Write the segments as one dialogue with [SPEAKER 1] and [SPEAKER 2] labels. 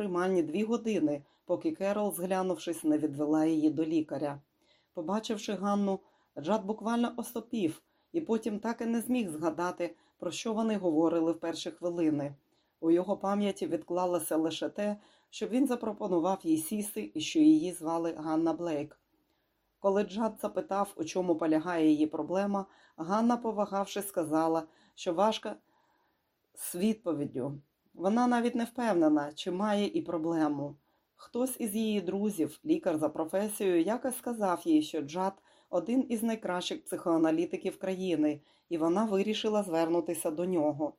[SPEAKER 1] приймальні дві години, поки Керол, зглянувшись, не відвела її до лікаря. Побачивши Ганну, Джад буквально остопів і потім так і не зміг згадати, про що вони говорили в перші хвилини. У його пам'яті відклалося лише те, що він запропонував їй сісти і що її звали Ганна Блейк. Коли Джад запитав, у чому полягає її проблема, Ганна, повагавши, сказала, що важка з відповіддю. Вона навіть не впевнена, чи має і проблему. Хтось із її друзів, лікар за професією, якось сказав їй, що Джад один із найкращих психоаналітиків країни, і вона вирішила звернутися до нього.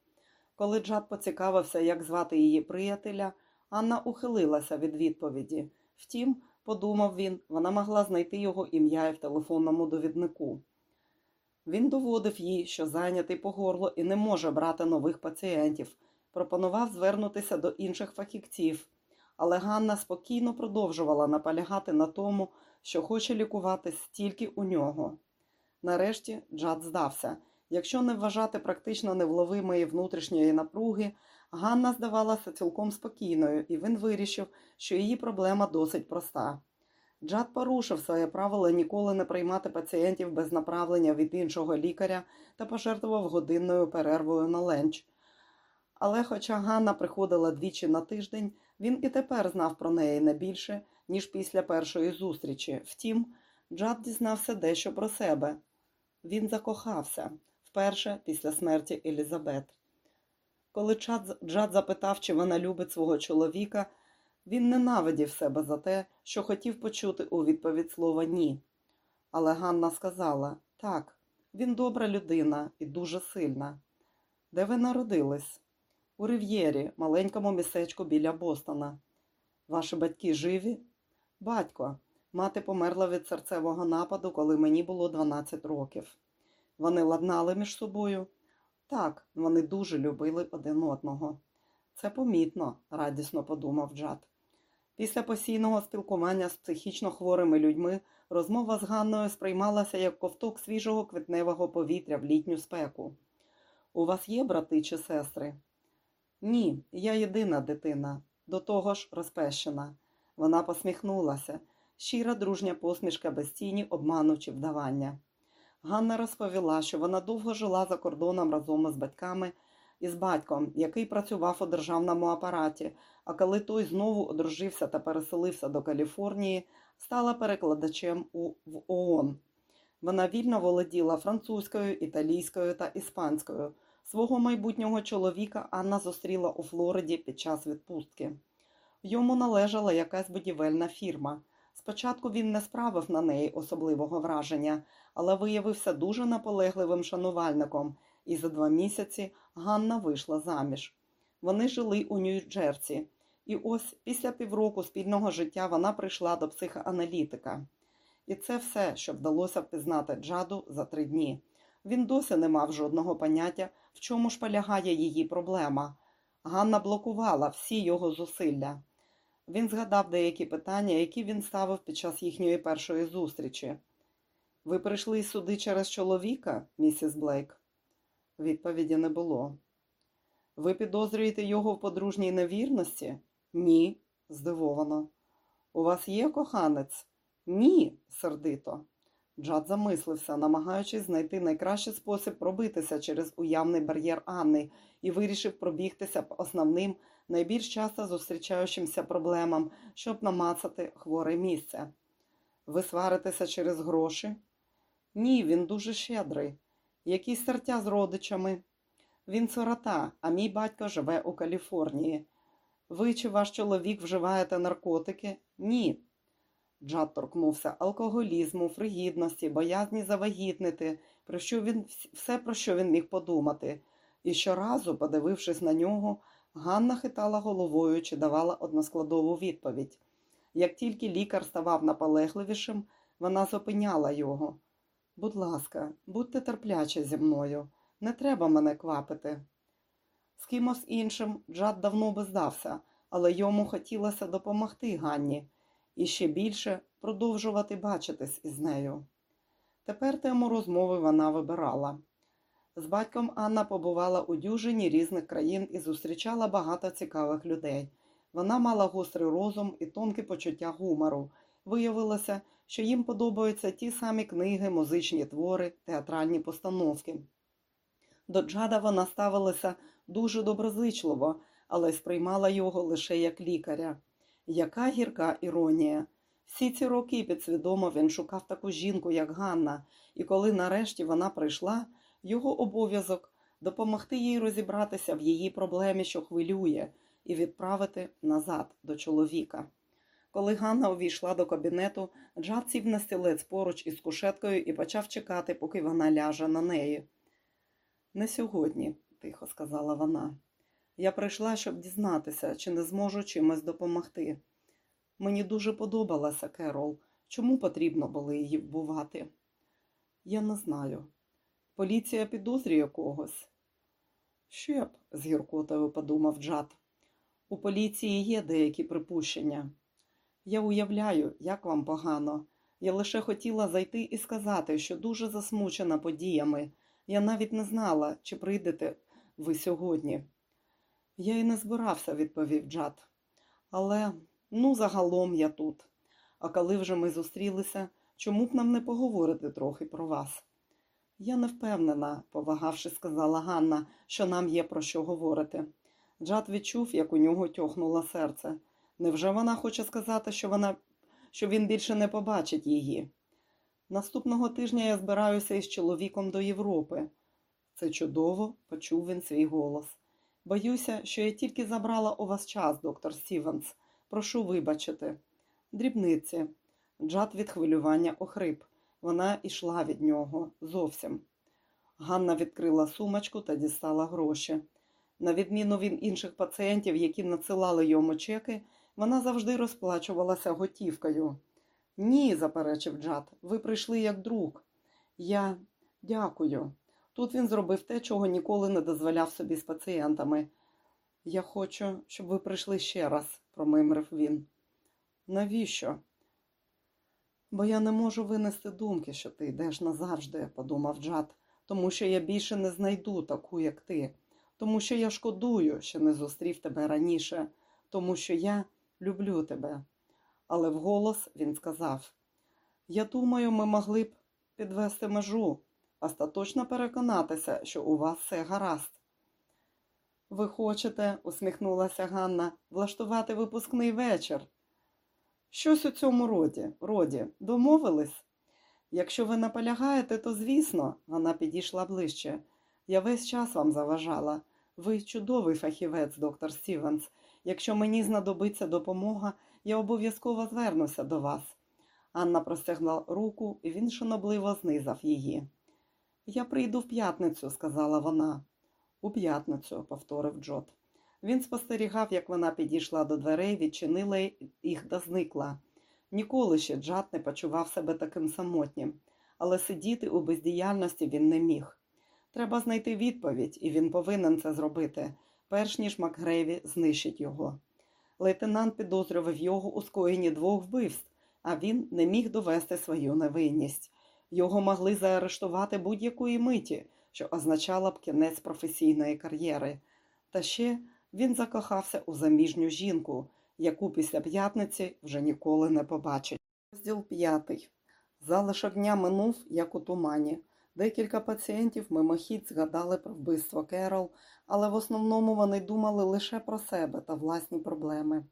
[SPEAKER 1] Коли Джад поцікавився, як звати її приятеля, Анна ухилилася від відповіді. Втім, подумав він, вона могла знайти його ім'я і в телефонному довіднику. Він доводив їй, що зайнятий по горло і не може брати нових пацієнтів, пропонував звернутися до інших фахівців, але Ганна спокійно продовжувала наполягати на тому, що хоче лікуватись тільки у нього. Нарешті Джад здався. Якщо не вважати практично невловимої внутрішньої напруги, Ганна здавалася цілком спокійною, і він вирішив, що її проблема досить проста. Джад порушив своє правило ніколи не приймати пацієнтів без направлення від іншого лікаря та пожертвував годинною перервою на ленч. Але, хоча Ганна приходила двічі на тиждень, він і тепер знав про неї не більше, ніж після першої зустрічі. Втім, Джад дізнався дещо про себе. Він закохався вперше після смерті Елізабет. Коли Джад запитав, чи вона любить свого чоловіка, він ненавидів себе за те, що хотів почути у відповідь слова ні. Але Ганна сказала так, він добра людина і дуже сильна. Де ви народились? У Рив'єрі, маленькому містечку біля Бостона. Ваші батьки живі? Батько. Мати померла від серцевого нападу, коли мені було 12 років. Вони ладнали між собою. Так, вони дуже любили один одного. Це помітно, радісно подумав Джад. Після постійного спілкування з психічно хворими людьми розмова з Ганною сприймалася як ковток свіжого квітневого повітря в літню спеку. У вас є брати чи сестри? Ні, я єдина дитина, до того ж розпещена. Вона посміхнулася, щира дружня посмішка без тіні, обману чи вдавання. Ганна розповіла, що вона довго жила за кордоном разом із батьками і з батьком, який працював у державному апараті, а коли той знову одружився та переселився до Каліфорнії, стала перекладачем у, в ООН. Вона вільно володіла французькою, італійською та іспанською. Свого майбутнього чоловіка Анна зустріла у Флориді під час відпустки. Йому належала якась будівельна фірма. Спочатку він не справив на неї особливого враження, але виявився дуже наполегливим шанувальником, і за два місяці Ганна вийшла заміж. Вони жили у Нью-Джерсі, і ось після півроку спільного життя вона прийшла до психоаналітика. І це все, що вдалося впізнати Джаду за три дні. Він досі не мав жодного поняття, в чому ж полягає її проблема. Ганна блокувала всі його зусилля. Він згадав деякі питання, які він ставив під час їхньої першої зустрічі. Ви прийшли сюди через чоловіка, місіс Блейк? Відповіді не було. Ви підозрюєте його в подружній невірності? Ні, здивовано. У вас є коханець? Ні, сердито. Джад замислився, намагаючись знайти найкращий спосіб пробитися через уявний бар'єр Анни і вирішив пробігтися по основним, найбільш часто зустрічаючимся проблемам, щоб намацати хворе місце. Ви сваритеся через гроші? Ні, він дуже щедрий. Якісь сертя з родичами. Він сирота, а мій батько живе у Каліфорнії. Ви чи ваш чоловік вживаєте наркотики? Ні. Джад торкнувся алкоголізму, фригідності, боязні завагітнити, про що він, все, про що він міг подумати. І щоразу, подивившись на нього, Ганна хитала головою чи давала односкладову відповідь. Як тільки лікар ставав наполегливішим, вона зупиняла його. Будь ласка, будьте терплячі зі мною, не треба мене квапити. З кимось іншим Джад давно би здався, але йому хотілося допомогти Ганні і ще більше продовжувати бачитись із нею. Тепер тему розмови вона вибирала. З батьком Анна побувала у дюжині різних країн і зустрічала багато цікавих людей. Вона мала гострий розум і тонке почуття гумору. Виявилося, що їм подобаються ті самі книги, музичні твори, театральні постановки. До Джада вона ставилася дуже доброзичливо, але сприймала його лише як лікаря. Яка гірка іронія! Всі ці роки підсвідомо він шукав таку жінку, як Ганна, і коли нарешті вона прийшла, його обов'язок допомогти їй розібратися в її проблемі, що хвилює, і відправити назад до чоловіка. Коли Ганна увійшла до кабінету, Джад сів на стілець поруч із кушеткою і почав чекати, поки вона ляже на неї. Не сьогодні, тихо сказала вона. Я прийшла, щоб дізнатися, чи не зможу чимось допомогти. Мені дуже подобалася Керол. Чому потрібно було її вбувати? Я не знаю. Поліція підозрює когось. Ще б, з гіркотою подумав Джад. У поліції є деякі припущення. Я уявляю, як вам погано. Я лише хотіла зайти і сказати, що дуже засмучена подіями. Я навіть не знала, чи прийдете ви сьогодні. Я й не збирався, відповів Джад. Але, ну, загалом я тут. А коли вже ми зустрілися, чому б нам не поговорити трохи про вас? Я не впевнена, повагавши, сказала Ганна, що нам є про що говорити. Джад відчув, як у нього тьохнуло серце. Невже вона хоче сказати, що вона, що він більше не побачить її? Наступного тижня я збираюся із чоловіком до Європи. Це чудово, почув він свій голос. Боюся, що я тільки забрала у вас час, доктор Стівенс. Прошу вибачити. Дрібниці. Джад від хвилювання охрип. Вона йшла від нього зовсім. Ганна відкрила сумочку та дістала гроші. На відміну від інших пацієнтів, які надсилали йому чеки, вона завжди розплачувалася готівкою. Ні, заперечив Джад, ви прийшли як друг. Я дякую. Тут він зробив те, чого ніколи не дозволяв собі з пацієнтами. Я хочу, щоб ви прийшли ще раз, промимрив він. Навіщо? Бо я не можу винести думки, що ти йдеш назавжди, подумав Джад, тому що я більше не знайду таку, як ти, тому що я шкодую, що не зустрів тебе раніше, тому що я люблю тебе. Але вголос він сказав: Я думаю, ми могли б підвести межу, остаточно переконатися, що у вас все гаразд. Ви хочете, усміхнулася Ганна, влаштувати випускний вечір. Щось у цьому роді, роді, домовились? Якщо ви наполягаєте, то звісно, вона підійшла ближче. Я весь час вам заважала. Ви чудовий фахівець, доктор Стівенс. Якщо мені знадобиться допомога, я обов'язково звернуся до вас. Анна простягла руку, і він шанобливо знизав її. Я прийду в п'ятницю, сказала вона. У п'ятницю, повторив Джот. Він спостерігав, як вона підійшла до дверей, відчинила їх та зникла. Ніколи ще Джад не почував себе таким самотнім, але сидіти у бездіяльності він не міг. Треба знайти відповідь, і він повинен це зробити, перш ніж Макгрейві знищить його. Лейтенант підозрював його у скоєнні двох вбивств, а він не міг довести свою невинність. Його могли заарештувати будь-якої миті, що означало б кінець професійної кар'єри. Та ще він закохався у заміжню жінку, яку після п'ятниці вже ніколи не побачить. Розділ п'ятий. Залишок дня минув, як у тумані. Декілька пацієнтів мимохідь згадали про вбивство Керол, але в основному вони думали лише про себе та власні проблеми.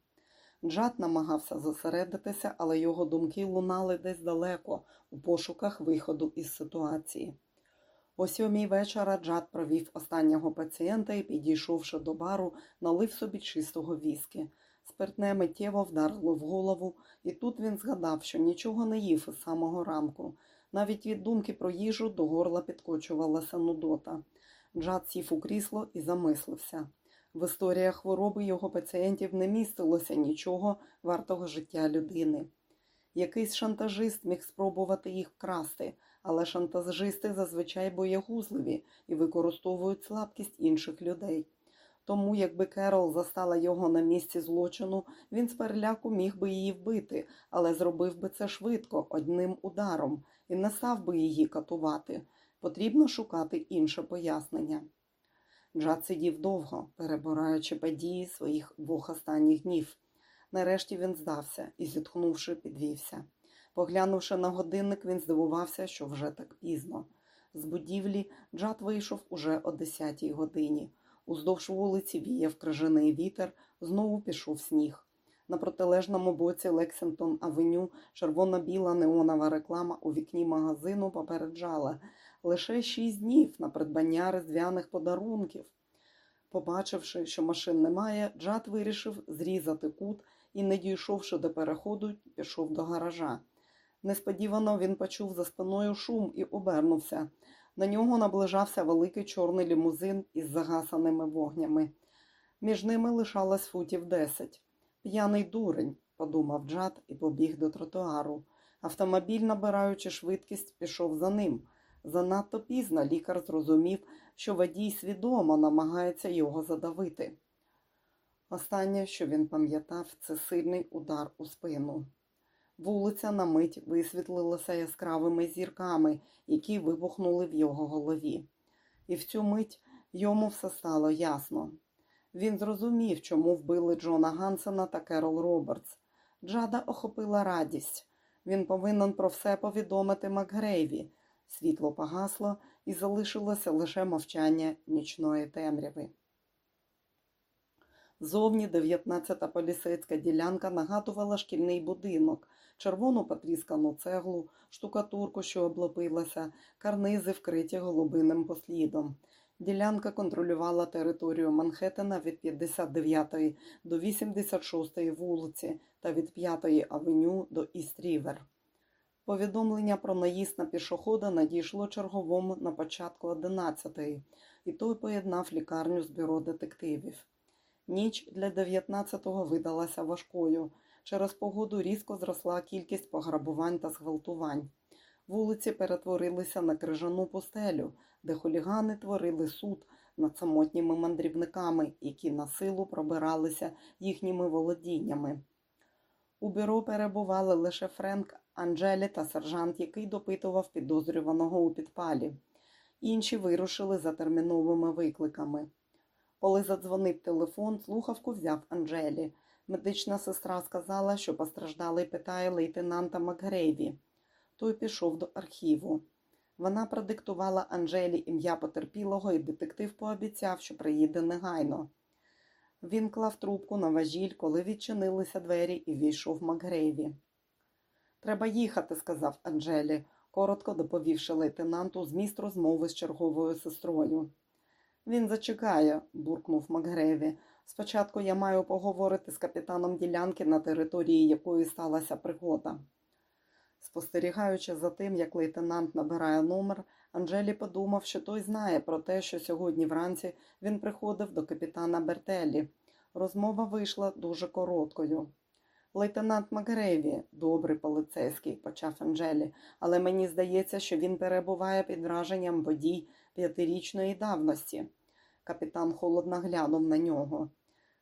[SPEAKER 1] Джад намагався зосередитися, але його думки лунали десь далеко, у пошуках виходу із ситуації. О сьомій вечора Джад провів останнього пацієнта і, підійшовши до бару, налив собі чистого віскі. Спиртне миттєво вдарило в голову, і тут він згадав, що нічого не їв із самого ранку. Навіть від думки про їжу до горла підкочувалася нудота. Джад сів у крісло і замислився. В історіях хвороби його пацієнтів не містилося нічого вартого життя людини. Якийсь шантажист міг спробувати їх вкрасти, але шантажисти зазвичай боягузливі і використовують слабкість інших людей. Тому, якби Керол застала його на місці злочину, він з переляку міг би її вбити, але зробив би це швидко, одним ударом, і не став би її катувати. Потрібно шукати інше пояснення. Джад сидів довго, перебираючи події своїх двох останніх днів. Нарешті він здався і, зітхнувши, підвівся. Поглянувши на годинник, він здивувався, що вже так пізно. З будівлі Джад вийшов уже о 10-й годині. Уздовж вулиці віяв крижаний вітер, знову пішов сніг. На протилежному боці Лексингтон Авеню червоно-біла неонова реклама у вікні магазину попереджала лише шість днів на придбання різдвяних подарунків. Побачивши, що машин немає, Джад вирішив зрізати кут і, не дійшовши до переходу, пішов до гаража. Несподівано він почув за спиною шум і обернувся. На нього наближався великий чорний лімузин із загасаними вогнями. Між ними лишалось футів десять. П'яний дурень, подумав Джад і побіг до тротуару. Автомобіль, набираючи швидкість, пішов за ним. Занадто пізно лікар зрозумів, що водій свідомо намагається його задавити. Останнє, що він пам'ятав, це сильний удар у спину. Вулиця на мить висвітлилася яскравими зірками, які вибухнули в його голові. І в цю мить йому все стало ясно. Він зрозумів, чому вбили Джона Гансена та Керол Робертс. Джада охопила радість. Він повинен про все повідомити Макгрейві. Світло погасло і залишилося лише мовчання нічної темряви. Зовні 19-та поліцейська ділянка нагадувала шкільний будинок, червону потріскану цеглу, штукатурку, що облепилася, карнизи, вкриті голубиним послідом. Ділянка контролювала територію Манхеттена від 59 до 86 вулиці та від 5 авеню до Іст-Рівер. Повідомлення про наїзд на пішохода надійшло черговому на початку 11-ї, і той поєднав лікарню з бюро детективів. Ніч для 19-го видалася важкою. Через погоду різко зросла кількість пограбувань та зґвалтувань. Вулиці перетворилися на крижану пустелю, де хулігани творили суд над самотніми мандрівниками, які на силу пробиралися їхніми володіннями. У бюро перебували лише Френк, Анджелі та сержант, який допитував підозрюваного у підпалі. Інші вирушили за терміновими викликами. Коли задзвонив телефон, слухавку взяв Анджелі. Медична сестра сказала, що постраждалий питає лейтенанта Макгрейві. Той пішов до архіву. Вона продиктувала Анжелі ім'я потерпілого, і детектив пообіцяв, що приїде негайно. Він клав трубку на важіль, коли відчинилися двері і війшов Макгрейві. Треба їхати, сказав Анджелі, коротко доповівши лейтенанту зміст розмови з черговою сестрою. Він зачекає, буркнув Макгреві. Спочатку я маю поговорити з капітаном ділянки, на території якої сталася пригода. Спостерігаючи за тим, як лейтенант набирає номер, Анджелі подумав, що той знає про те, що сьогодні вранці він приходив до капітана Бертелі. Розмова вийшла дуже короткою. Лейтенант Макгреві, добрий поліцейський, почав Анджелі, але мені здається, що він перебуває під враженням водій п'ятирічної давності. Капітан холодно глянув на нього.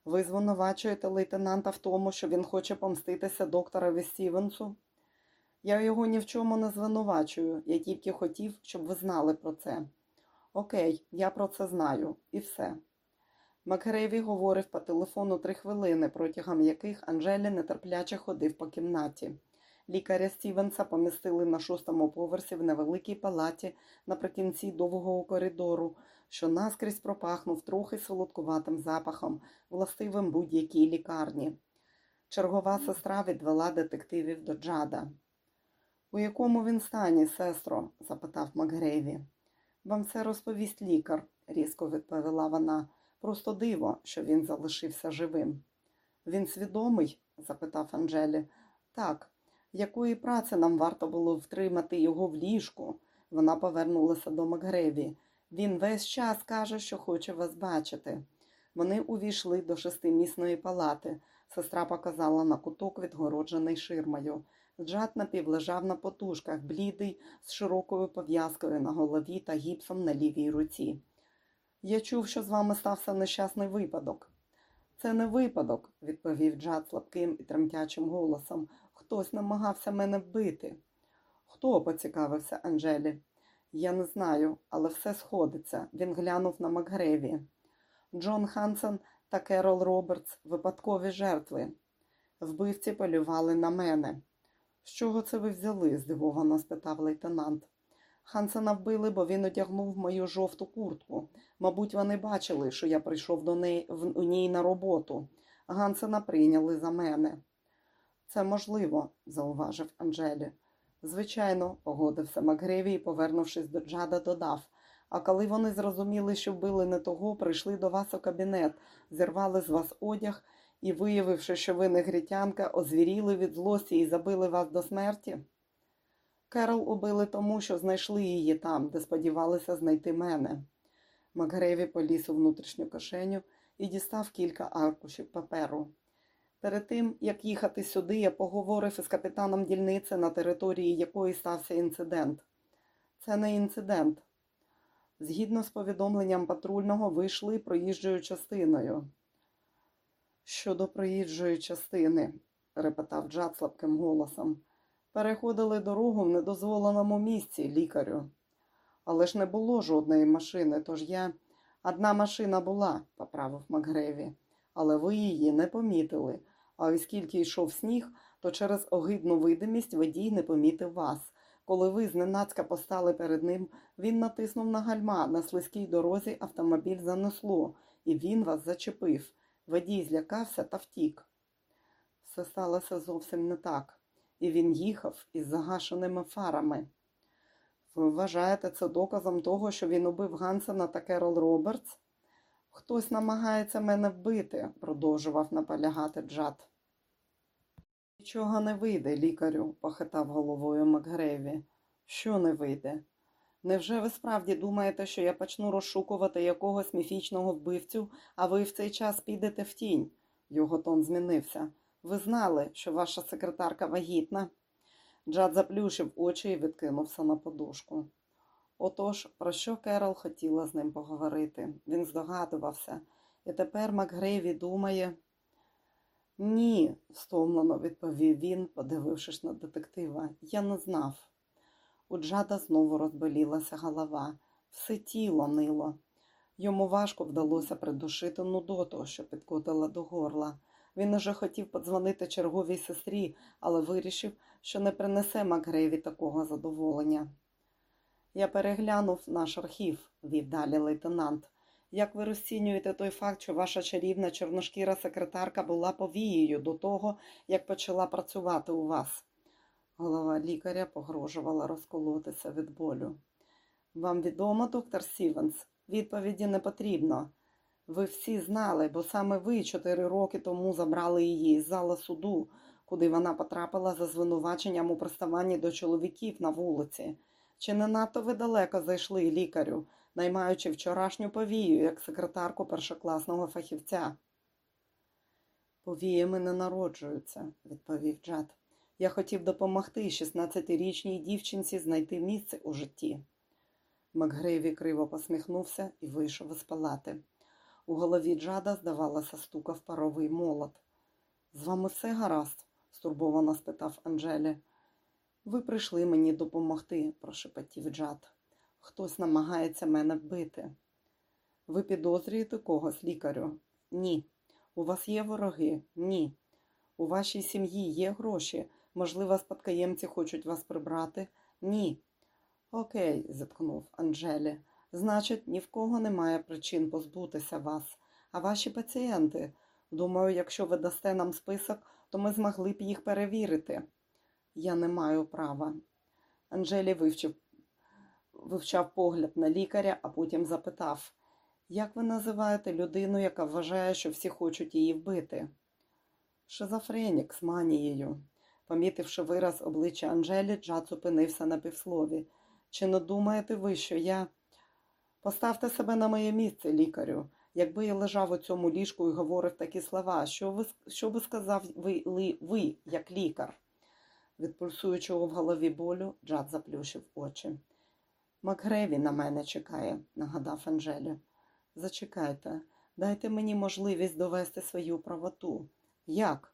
[SPEAKER 1] Ви звинувачуєте лейтенанта в тому, що він хоче помститися докторові Стівенсу? Я його ні в чому не звинувачую, я тільки хотів, щоб ви знали про це. Окей, я про це знаю, і все. Макгрейві говорив по телефону три хвилини, протягом яких Анжелі нетерпляче ходив по кімнаті. Лікаря Стівенса помістили на шостому поверсі в невеликій палаті наприкінці довгого коридору, що наскрізь пропахнув трохи солодкуватим запахом, властивим будь-якій лікарні. Чергова сестра відвела детективів до Джада. У якому він стані, сестро? запитав Макгрейві. Вам все розповість лікар, різко відповіла вона. Просто диво, що він залишився живим. Він свідомий? запитав Анджелі. Так, якої праці нам варто було втримати його в ліжку? Вона повернулася до Макгреві. Він весь час каже, що хоче вас бачити. Вони увійшли до шестимісної палати. Сестра показала на куток, відгороджений ширмою. Джад напівлежав на подушках, блідий, з широкою пов'язкою на голові та гіпсом на лівій руці. Я чув, що з вами стався нещасний випадок. Це не випадок, відповів Джад слабким і тремтячим голосом. Хтось намагався мене вбити. Хто? поцікавився Анжелі. Я не знаю, але все сходиться. Він глянув на Макгреві. Джон Хансен та Керол Робертс випадкові жертви. Вбивці полювали на мене. З чого це ви взяли? здивовано спитав лейтенант. Хансена вбили, бо він одягнув мою жовту куртку. Мабуть, вони бачили, що я прийшов до неї в ній на роботу. Гансена прийняли за мене. Це можливо, зауважив Анджелі. Звичайно, погодився Макгреві і, повернувшись до Джада, додав. А коли вони зрозуміли, що вбили не того, прийшли до вас у кабінет, зірвали з вас одяг і, виявивши, що ви негритянка, озвіріли від злості і забили вас до смерті. Керол убили тому, що знайшли її там, де сподівалися знайти мене. Макгреві поліз у внутрішню кишеню і дістав кілька аркушів паперу. Перед тим, як їхати сюди, я поговорив із капітаном дільниці, на території якої стався інцидент. Це не інцидент. Згідно з повідомленням патрульного, ви йшли проїжджою частиною. Щодо проїжджої частини, репетав Джад слабким голосом, переходили дорогу в недозволеному місці, лікарю. Але ж не було жодної машини, тож я. Одна машина була, поправив Макгреві, але ви її не помітили. А оскільки йшов сніг, то через огидну видимість водій не помітив вас. Коли ви зненацька постали перед ним, він натиснув на гальма. На слизькій дорозі автомобіль занесло, і він вас зачепив. Водій злякався та втік. Все сталося зовсім не так, і він їхав із загашеними фарами. Ви вважаєте це доказом того, що він убив Гансена та Керол Робертс? Хтось намагається мене вбити, продовжував наполягати Джад. Нічого не вийде, лікарю, похитав головою Макгреві. Що не вийде? Невже ви справді думаєте, що я почну розшукувати якогось міфічного вбивцю, а ви в цей час підете в тінь? Його тон змінився. Ви знали, що ваша секретарка вагітна? Джад заплющив очі і відкинувся на подушку. Отож, про що Керол хотіла з ним поговорити? Він здогадувався, і тепер Макгрейві думає. Ні, стомлено відповів він, подивившись на детектива. Я не знав. У Джада знову розболілася голова, все тіло нило. Йому важко вдалося придушити нудоту, що підкотила до горла. Він уже хотів подзвонити черговій сестрі, але вирішив, що не принесе Макгрейві такого задоволення. Я переглянув наш архів, вів далі лейтенант. Як ви розцінюєте той факт, що ваша чарівна чорношкіра секретарка була повією до того, як почала працювати у вас? Голова лікаря погрожувала розколотися від болю. Вам відомо, доктор Сівенс? Відповіді не потрібно. Ви всі знали, бо саме ви чотири роки тому забрали її з зала суду, куди вона потрапила за звинуваченням у приставанні до чоловіків на вулиці. Чи не надто ви далеко зайшли лікарю, наймаючи вчорашню повію як секретарку першокласного фахівця? Повіями не народжуються, відповів Джад. Я хотів допомогти 16-річній дівчинці знайти місце у житті. Макгрейві криво посміхнувся і вийшов із палати. У голові Джада, здавалося, стукав паровий молот. З вами все гаразд? стурбовано спитав Анджелі. Ви прийшли мені допомогти, прошепотів Джад. Хтось намагається мене вбити. Ви підозрюєте когось, лікарю? Ні. У вас є вороги? Ні. У вашій сім'ї є гроші. Можливо, спадкоємці хочуть вас прибрати? Ні. Окей, зіткнув Анджелі. Значить, ні в кого немає причин позбутися вас. А ваші пацієнти? Думаю, якщо ви дасте нам список, то ми змогли б їх перевірити. Я не маю права. Анжелі вивчив, вивчав погляд на лікаря, а потім запитав, як ви називаєте людину, яка вважає, що всі хочуть її вбити? Шизофренік з манією. Помітивши вираз обличчя Анжелі, Джад зупинився на півслові. Чи не думаєте ви, що я. Поставте себе на моє місце, лікарю. Якби я лежав у цьому ліжку і говорив такі слова, що ви, що би сказав ви, ли, ви, як лікар? Від пульсуючого в голові болю Джад заплющив очі. Макгреві на мене чекає, нагадав Анжелі. Зачекайте, дайте мені можливість довести свою правоту. Як?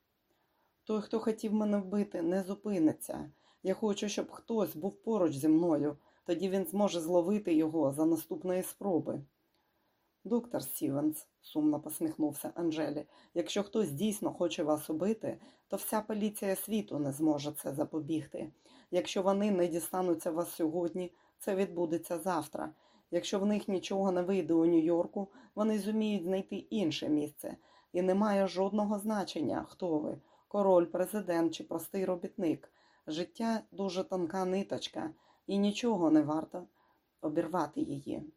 [SPEAKER 1] Той, хто хотів мене вбити, не зупиниться. Я хочу, щоб хтось був поруч зі мною, тоді він зможе зловити його за наступної спроби. Доктор Стівенс, сумно посміхнувся Анжелі, якщо хтось дійсно хоче вас убити, то вся поліція світу не зможе це запобігти. Якщо вони не дістануться вас сьогодні, це відбудеться завтра. Якщо в них нічого не вийде у Нью-Йорку, вони зуміють знайти інше місце. І не має жодного значення, хто ви король, президент чи простий робітник. Життя дуже тонка ниточка, і нічого не варто обірвати її.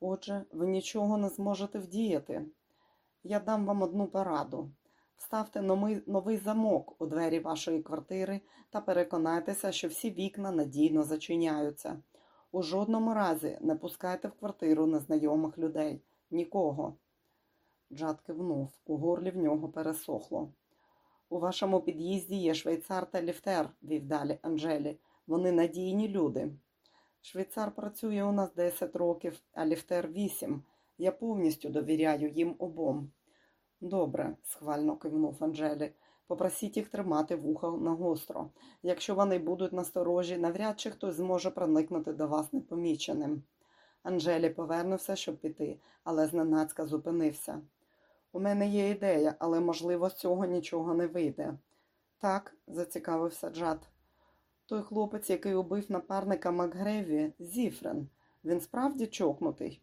[SPEAKER 1] Отже, ви нічого не зможете вдіяти. Я дам вам одну пораду. Вставте новий, замок у двері вашої квартири та переконайтеся, що всі вікна надійно зачиняються. У жодному разі не пускайте в квартиру незнайомих людей. Нікого. Джад кивнув, у горлі в нього пересохло. У вашому під'їзді є швейцар та ліфтер, вів далі Анжелі. Вони надійні люди. Швейцар працює у нас 10 років, а ліфтер 8. Я повністю довіряю їм обом. Добре, схвально кивнув Анжелі. Попросіть їх тримати вуха нагостро. Якщо вони будуть насторожі, навряд чи хтось зможе проникнути до вас непоміченим. Анжелі повернувся, щоб піти, але зненацька зупинився. У мене є ідея, але, можливо, з цього нічого не вийде. Так, зацікавився Джад. Той хлопець, який убив напарника Макгреві, Зіфрен. Він справді чокнутий?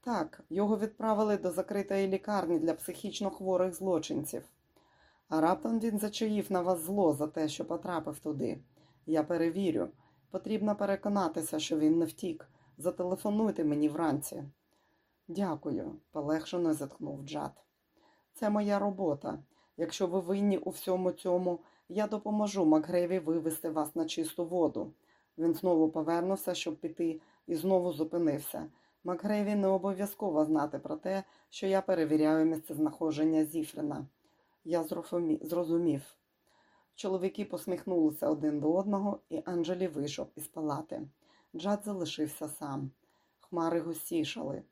[SPEAKER 1] Так, його відправили до закритої лікарні для психічно хворих злочинців. А раптом він зачаїв на вас зло за те, що потрапив туди. Я перевірю. Потрібно переконатися, що він не втік. Зателефонуйте мені вранці. Дякую, полегшено зітхнув Джад. Це моя робота. Якщо ви винні у всьому цьому, я допоможу Макгреві вивести вас на чисту воду. Він знову повернувся, щоб піти, і знову зупинився. Макгреві не обов'язково знати про те, що я перевіряю місцезнаходження Зіфрена. Я зрозумів. Чоловіки посміхнулися один до одного, і Анджелі вийшов із палати. Джад залишився сам. Хмари густішали.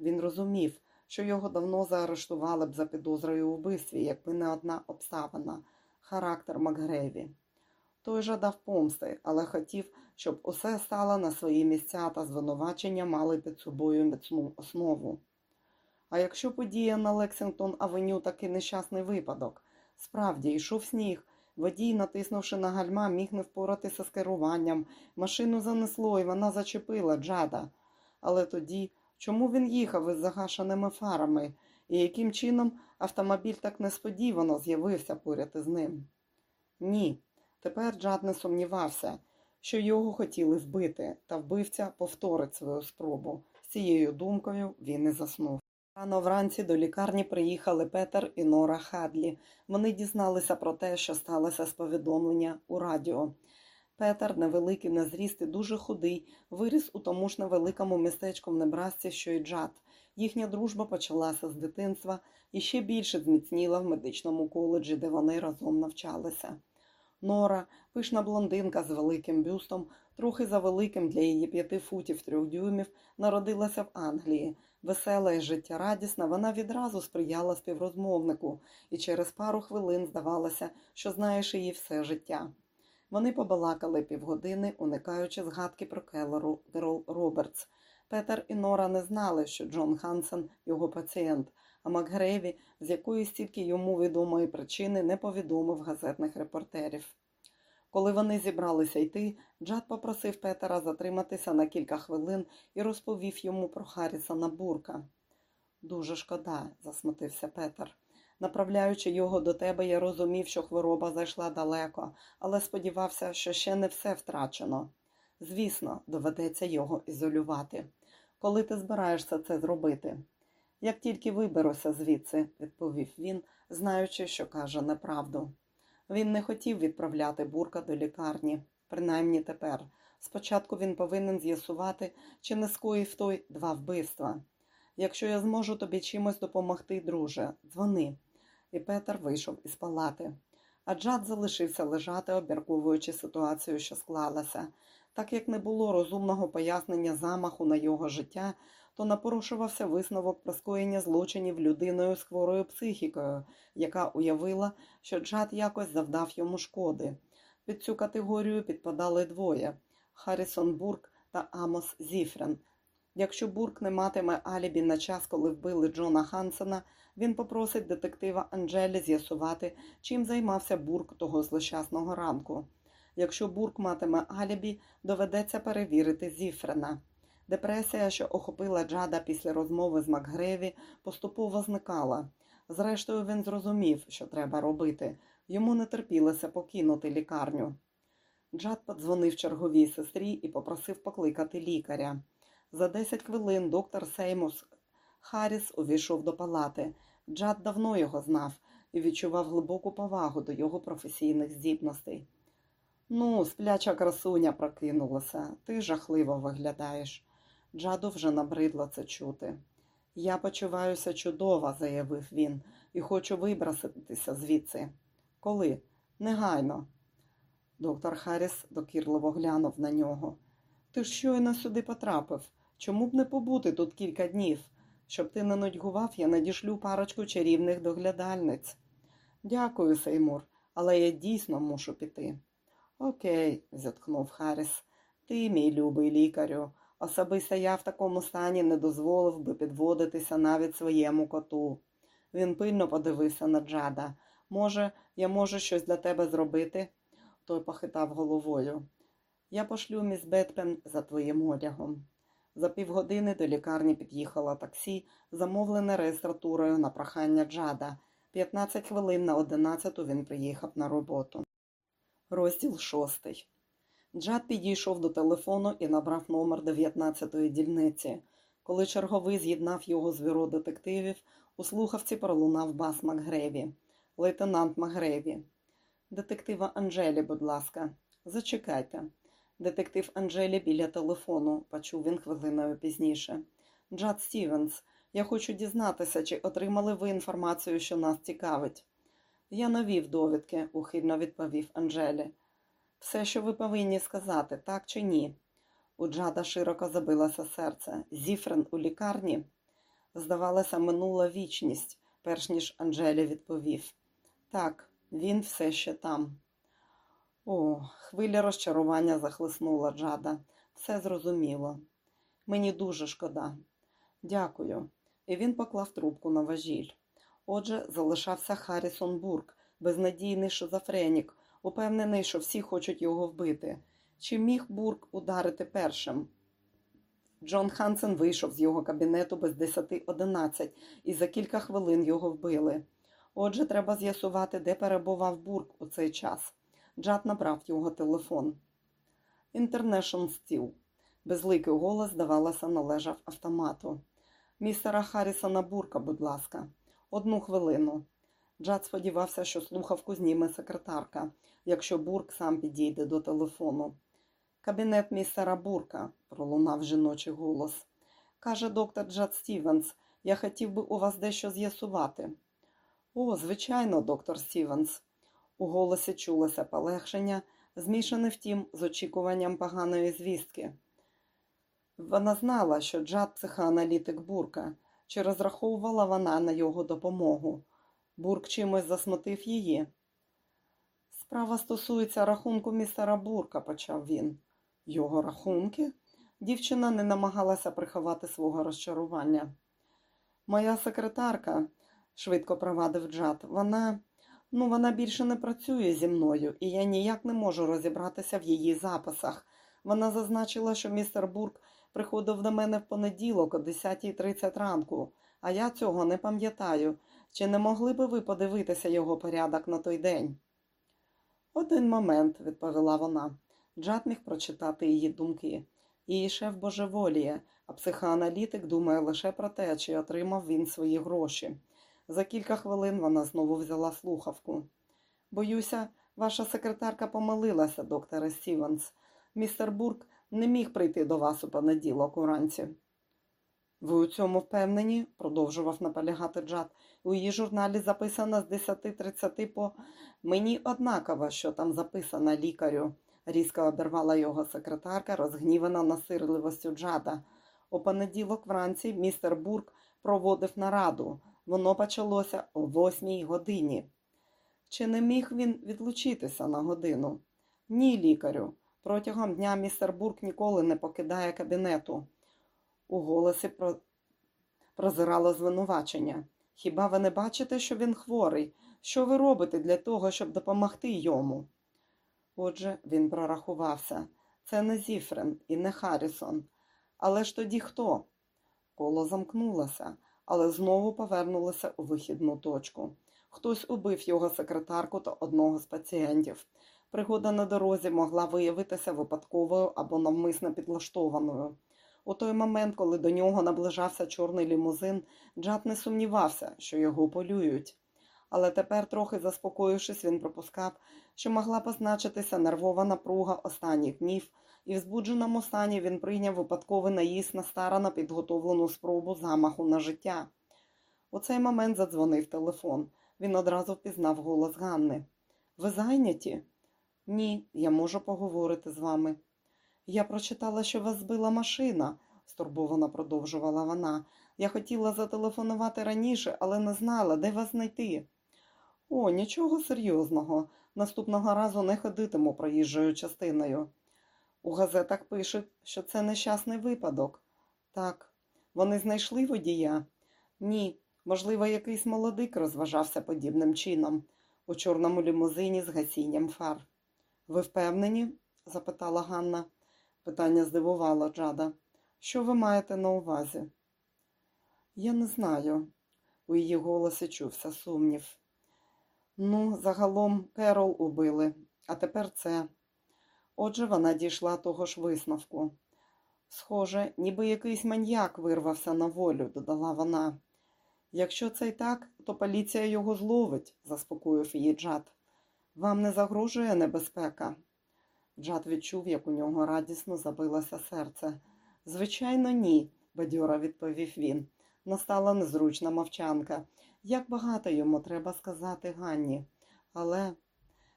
[SPEAKER 1] Він розумів, що його давно заарештували б за підозрою у вбивстві, якби не одна обставина характер Макгреві. Той жадав помсти, але хотів, щоб усе стало на свої місця та звинувачення мали під собою міцну основу. А якщо подія на Лексингтон Авеню такий нещасний випадок, справді йшов сніг, водій, натиснувши на гальма, міг не впоратися з керуванням, машину занесло і вона зачепила Джада. Але тоді чому він їхав із загашеними фарами, і яким чином автомобіль так несподівано з'явився поряд із ним? Ні, тепер Джад не сумнівався, що його хотіли вбити, та вбивця повторить свою спробу. З цією думкою він і заснув. Рано вранці до лікарні приїхали Петер і Нора Хадлі. Вони дізналися про те, що сталося з повідомлення у радіо. Петер, невеликий на зріст і дуже худий, виріс у тому ж невеликому містечку в Небрасці, що й Джад. Їхня дружба почалася з дитинства і ще більше зміцніла в медичному коледжі, де вони разом навчалися. Нора, пишна блондинка з великим бюстом, трохи завеликим для її п'яти футів трьох дюймів, народилася в Англії. Весела і життєрадісна, вона відразу сприяла співрозмовнику, і через пару хвилин здавалося, що знаєш її все життя. Вони побалакали півгодини, уникаючи згадки про Келлеру Робертс. Петер і Нора не знали, що Джон Хансен його пацієнт, а Макгреві, з якоїсь тільки йому відомої причини, не повідомив газетних репортерів. Коли вони зібралися йти, Джад попросив Петера затриматися на кілька хвилин і розповів йому про Харрісона Бурка. Дуже шкода, засмутився Петер. Направляючи його до тебе, я розумів, що хвороба зайшла далеко, але сподівався, що ще не все втрачено. Звісно, доведеться його ізолювати. Коли ти збираєшся це зробити? Як тільки виберуся звідси, відповів він, знаючи, що каже неправду. Він не хотів відправляти бурка до лікарні, принаймні тепер. Спочатку він повинен з'ясувати, чи не скоїв той два вбивства. Якщо я зможу тобі чимось допомогти, друже, дзвони. І Петер вийшов із палати. А Джад залишився лежати, обмірковуючи ситуацію, що склалася. Так як не було розумного пояснення замаху на його життя, то напорушувався висновок про скоєння злочинів людиною з хворою психікою, яка уявила, що Джад якось завдав йому шкоди. Під цю категорію підпадали двоє Харрісон Бурк та Амос Зіфрен. Якщо Бурк не матиме алібі на час, коли вбили Джона Хансена, він попросить детектива Анджелі з'ясувати, чим займався Бурк того злощасного ранку. Якщо Бурк матиме алібі, доведеться перевірити Зіфрена. Депресія, що охопила Джада після розмови з Макгреві, поступово зникала. Зрештою, він зрозумів, що треба робити. Йому не терпілося покинути лікарню. Джад подзвонив черговій сестрі і попросив покликати лікаря. За 10 хвилин доктор Сеймус Харріс увійшов до палати. Джад давно його знав і відчував глибоку повагу до його професійних здібностей. Ну, спляча красуня прокинулася, ти жахливо виглядаєш. Джаду вже набридло це чути. Я почуваюся чудово, заявив він, і хочу вибраситися звідси. Коли? Негайно. Доктор Харріс докірливо глянув на нього. Ти ж щойно сюди потрапив. Чому б не побути тут кілька днів? Щоб ти не нудьгував, я надішлю парочку чарівних доглядальниць. Дякую, Сеймур, але я дійсно мушу піти. Окей, зітхнув Харріс. Ти, мій любий лікарю. Особисто я в такому стані не дозволив би підводитися навіть своєму коту. Він пильно подивився на Джада. Може, я можу щось для тебе зробити? Той похитав головою. Я пошлю міс Бетпен за твоїм одягом. За півгодини до лікарні під'їхало таксі, замовлене реєстратурою на прохання Джада. 15 хвилин на 11 він приїхав на роботу. Розділ шостий. Джад підійшов до телефону і набрав номер 19-ї дільниці. Коли черговий з'єднав його з бюро детективів, у слухавці пролунав бас Макгреві. Лейтенант Макгреві. Детектива Анжелі, будь ласка, зачекайте. Детектив Анжелі біля телефону, почув він хвилиною пізніше. Джад Стівенс, я хочу дізнатися, чи отримали ви інформацію, що нас цікавить. Я навів довідки, ухильно відповів Анжелі. Все, що ви повинні сказати, так чи ні? У Джада широко забилося серце. Зіфрен у лікарні. Здавалося, минула вічність, перш ніж Анжелі відповів. Так, він все ще там. О, хвиля розчарування захлиснула Джада. Все зрозуміло. Мені дуже шкода. Дякую. І він поклав трубку на важіль. Отже, залишався Харрісон Бурк, безнадійний шизофренік, упевнений, що всі хочуть його вбити. Чи міг Бурк ударити першим? Джон Хансен вийшов з його кабінету без десяти одинадцять, і за кілька хвилин його вбили. Отже, треба з'ясувати, де перебував Бурк у цей час. Джад набрав його телефон. International Steel. Безликий голос, здавалося, належав автомату. Містера Харрісона Бурка, будь ласка, одну хвилину. Джад сподівався, що слухавку зніме секретарка, якщо Бурк сам підійде до телефону. Кабінет містера Бурка, пролунав жіночий голос. Каже доктор Джад Стівенс, я хотів би у вас дещо з'ясувати. О, звичайно, доктор Стівенс. У голосі чулося полегшення, змішане втім з очікуванням поганої звістки. Вона знала, що Джад психоаналітик Бурка, чи розраховувала вона на його допомогу. Бурк чимось засмутив її. Справа стосується рахунку містера Бурка, почав він. Його рахунки? Дівчина не намагалася приховати свого розчарування. Моя секретарка, швидко провадив Джад, вона. Ну, вона більше не працює зі мною, і я ніяк не можу розібратися в її записах. Вона зазначила, що містер Бурк приходив до мене в понеділок о 10.30 ранку, а я цього не пам'ятаю. Чи не могли би ви подивитися його порядок на той день? Один момент, відповіла вона. Джад міг прочитати її думки. Її шеф божеволіє, а психоаналітик думає лише про те, чи отримав він свої гроші. За кілька хвилин вона знову взяла слухавку. Боюся, ваша секретарка помилилася, докторе Стівенс. Містер Бурк не міг прийти до вас у понеділок уранці. Ви у цьому впевнені, продовжував наполягати Джад. У її журналі записано з 10.30 по мені однаково, що там записано лікарю, різко обірвала його секретарка, розгнівана насирливостю Джада. У понеділок вранці містер Бурк проводив нараду. Воно почалося о восьмій годині. Чи не міг він відлучитися на годину? Ні, лікарю. Протягом дня містер Бурк ніколи не покидає кабінету. У голосі про... прозирало звинувачення. Хіба ви не бачите, що він хворий? Що ви робите для того, щоб допомогти йому? Отже, він прорахувався. Це не Зіфрен і не Харрісон. Але ж тоді хто? Коло замкнулося, але знову повернулося у вихідну точку. Хтось убив його секретарку та одного з пацієнтів. Пригода на дорозі могла виявитися випадковою або навмисно підлаштованою. У той момент, коли до нього наближався чорний лімузин, Джад не сумнівався, що його полюють. Але тепер, трохи заспокоївшись, він пропускав, що могла позначитися нервова напруга останніх днів, і в збудженому стані він прийняв випадковий наїзд на старано підготовлену спробу замаху на життя. У цей момент задзвонив телефон. Він одразу впізнав голос Ганни. Ви зайняті? Ні, я можу поговорити з вами. Я прочитала, що вас збила машина, стурбовано продовжувала вона. Я хотіла зателефонувати раніше, але не знала, де вас знайти. О, нічого серйозного. Наступного разу не ходитиму проїжджою частиною. У газетах пишуть, що це нещасний випадок. Так, вони знайшли водія? Ні. Можливо, якийсь молодик розважався подібним чином у чорному лімузині з гасінням фар. Ви впевнені? запитала Ганна. Питання здивувало Джада. Що ви маєте на увазі? Я не знаю. У її голосі чувся сумнів. Ну, загалом Керол убили, а тепер це. Отже, вона дійшла того ж висновку. Схоже, ніби якийсь маньяк вирвався на волю, додала вона. Якщо це й так, то поліція його зловить, заспокоїв її Джад. Вам не загрожує небезпека? Джад відчув, як у нього радісно забилося серце. Звичайно, ні, бадьоро відповів він. Настала незручна мовчанка. Як багато йому треба сказати Ганні. Але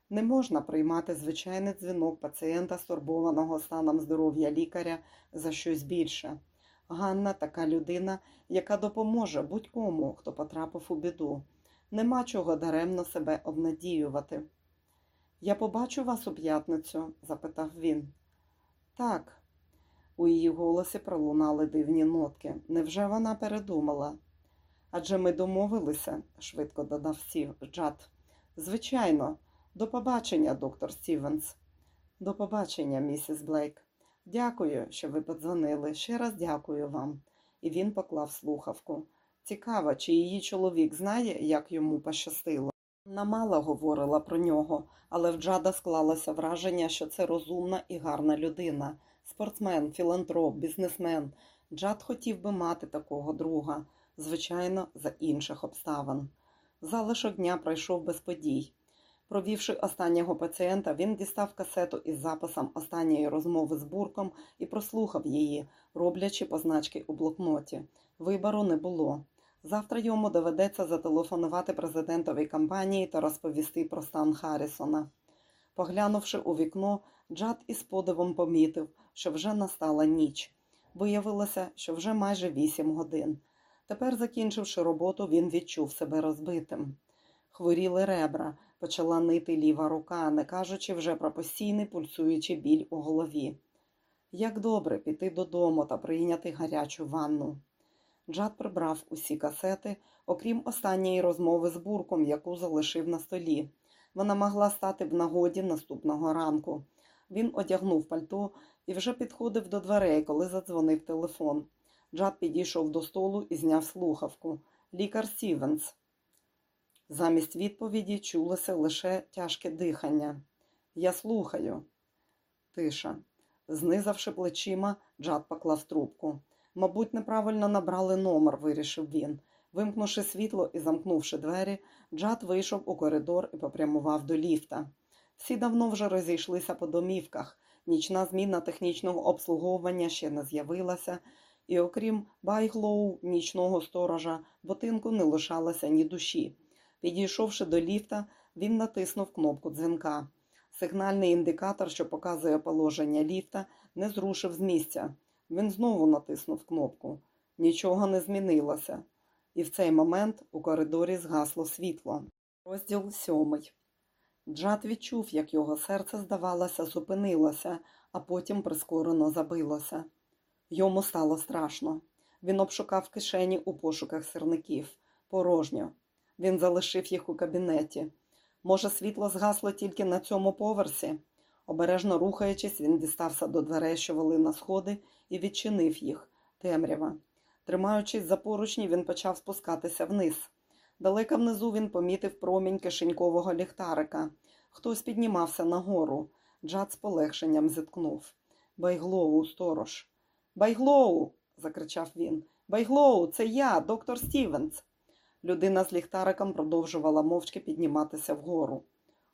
[SPEAKER 1] не можна приймати звичайний дзвінок пацієнта, стурбованого станом здоров'я лікаря за щось більше. Ганна така людина, яка допоможе будь-кому, хто потрапив у біду. Нема чого даремно себе обнадіювати. Я побачу вас у п'ятницю? запитав він. Так. У її голосі пролунали дивні нотки. Невже вона передумала? Адже ми домовилися, швидко додав Стів Джад. Звичайно, до побачення, доктор Стівенс. До побачення, місіс Блейк. Дякую, що ви подзвонили. Ще раз дякую вам. І він поклав слухавку. Цікаво, чи її чоловік знає, як йому пощастило. Вона говорила про нього, але в Джада склалося враження, що це розумна і гарна людина. Спортсмен, філантроп, бізнесмен. Джад хотів би мати такого друга, звичайно, за інших обставин. Залишок дня пройшов без подій. Провівши останнього пацієнта, він дістав касету із записом останньої розмови з Бурком і прослухав її, роблячи позначки у блокноті. Вибору не було. Завтра йому доведеться зателефонувати президентовій кампанії та розповісти про стан Харрісона. Поглянувши у вікно, Джад із подивом помітив, що вже настала ніч. Виявилося, що вже майже вісім годин. Тепер, закінчивши роботу, він відчув себе розбитим. Хворіли ребра, почала нити ліва рука, не кажучи вже про постійний пульсуючий біль у голові. Як добре піти додому та прийняти гарячу ванну. Джад прибрав усі касети, окрім останньої розмови з бурком, яку залишив на столі. Вона могла стати в нагоді наступного ранку. Він одягнув пальто і вже підходив до дверей, коли задзвонив телефон. Джад підійшов до столу і зняв слухавку. Лікар Стівенс. Замість відповіді чулося лише тяжке дихання. Я слухаю. Тиша. Знизавши плечима, Джад поклав трубку. Мабуть, неправильно набрали номер, вирішив він. Вимкнувши світло і замкнувши двері, Джад вийшов у коридор і попрямував до ліфта. Всі давно вже розійшлися по домівках. Нічна зміна технічного обслуговування ще не з'явилася, і, окрім Байглоу, нічного сторожа, в будинку не лишалося ні душі. Підійшовши до ліфта, він натиснув кнопку дзвінка. Сигнальний індикатор, що показує положення ліфта, не зрушив з місця. Він знову натиснув кнопку. Нічого не змінилося. І в цей момент у коридорі згасло світло. Розділ сьомий. Джад відчув, як його серце, здавалося, зупинилося, а потім прискорено забилося. Йому стало страшно. Він обшукав кишені у пошуках сирників. Порожньо. Він залишив їх у кабінеті. Може, світло згасло тільки на цьому поверсі. Обережно рухаючись, він дістався до дверей, що вели на сходи, і відчинив їх. Темрява. Тримаючись за поручні, він почав спускатися вниз. Далеко внизу він помітив промінь кишенькового ліхтарика. Хтось піднімався нагору. Джад з полегшенням зіткнув. Байглоу, сторож. Байглоу. закричав він. Байглоу, це я, доктор Стівенс. Людина з ліхтариком продовжувала мовчки підніматися вгору.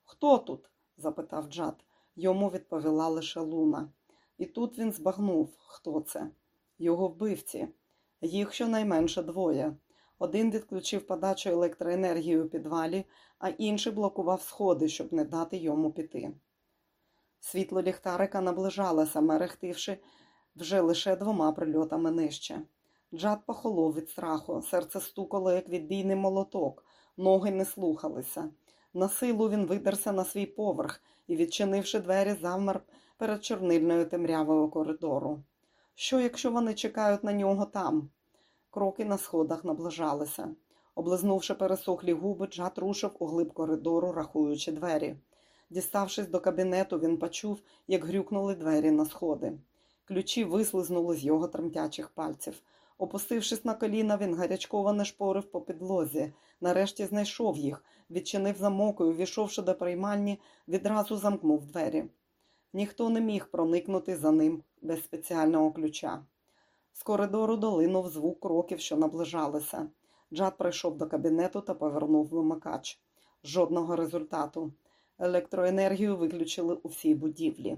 [SPEAKER 1] Хто тут? запитав Джад. Йому відповіла лише луна. І тут він збагнув, хто це. Його вбивці. Їх щонайменше двоє. Один відключив подачу електроенергії у підвалі, а інший блокував сходи, щоб не дати йому піти. Світло ліхтарика наближалося, мерехтивши вже лише двома прильотами нижче. Джад похолов від страху, серце стукало, як відбійний молоток, ноги не слухалися. На силу він видерся на свій поверх і, відчинивши двері, завмер перед чорнильною темрявою коридору. Що, якщо вони чекають на нього там? Кроки на сходах наближалися. Облизнувши пересохлі губи, Джад рушив у глиб коридору, рахуючи двері. Діставшись до кабінету, він почув, як грюкнули двері на сходи. Ключі вислизнули з його тремтячих пальців. Опустившись на коліна, він гарячково не шпорив по підлозі. Нарешті знайшов їх, відчинив замок і, увійшовши до приймальні, відразу замкнув двері. Ніхто не міг проникнути за ним без спеціального ключа. З коридору долинув звук кроків, що наближалися. Джад прийшов до кабінету та повернув вимикач. Жодного результату. Електроенергію виключили у всій будівлі.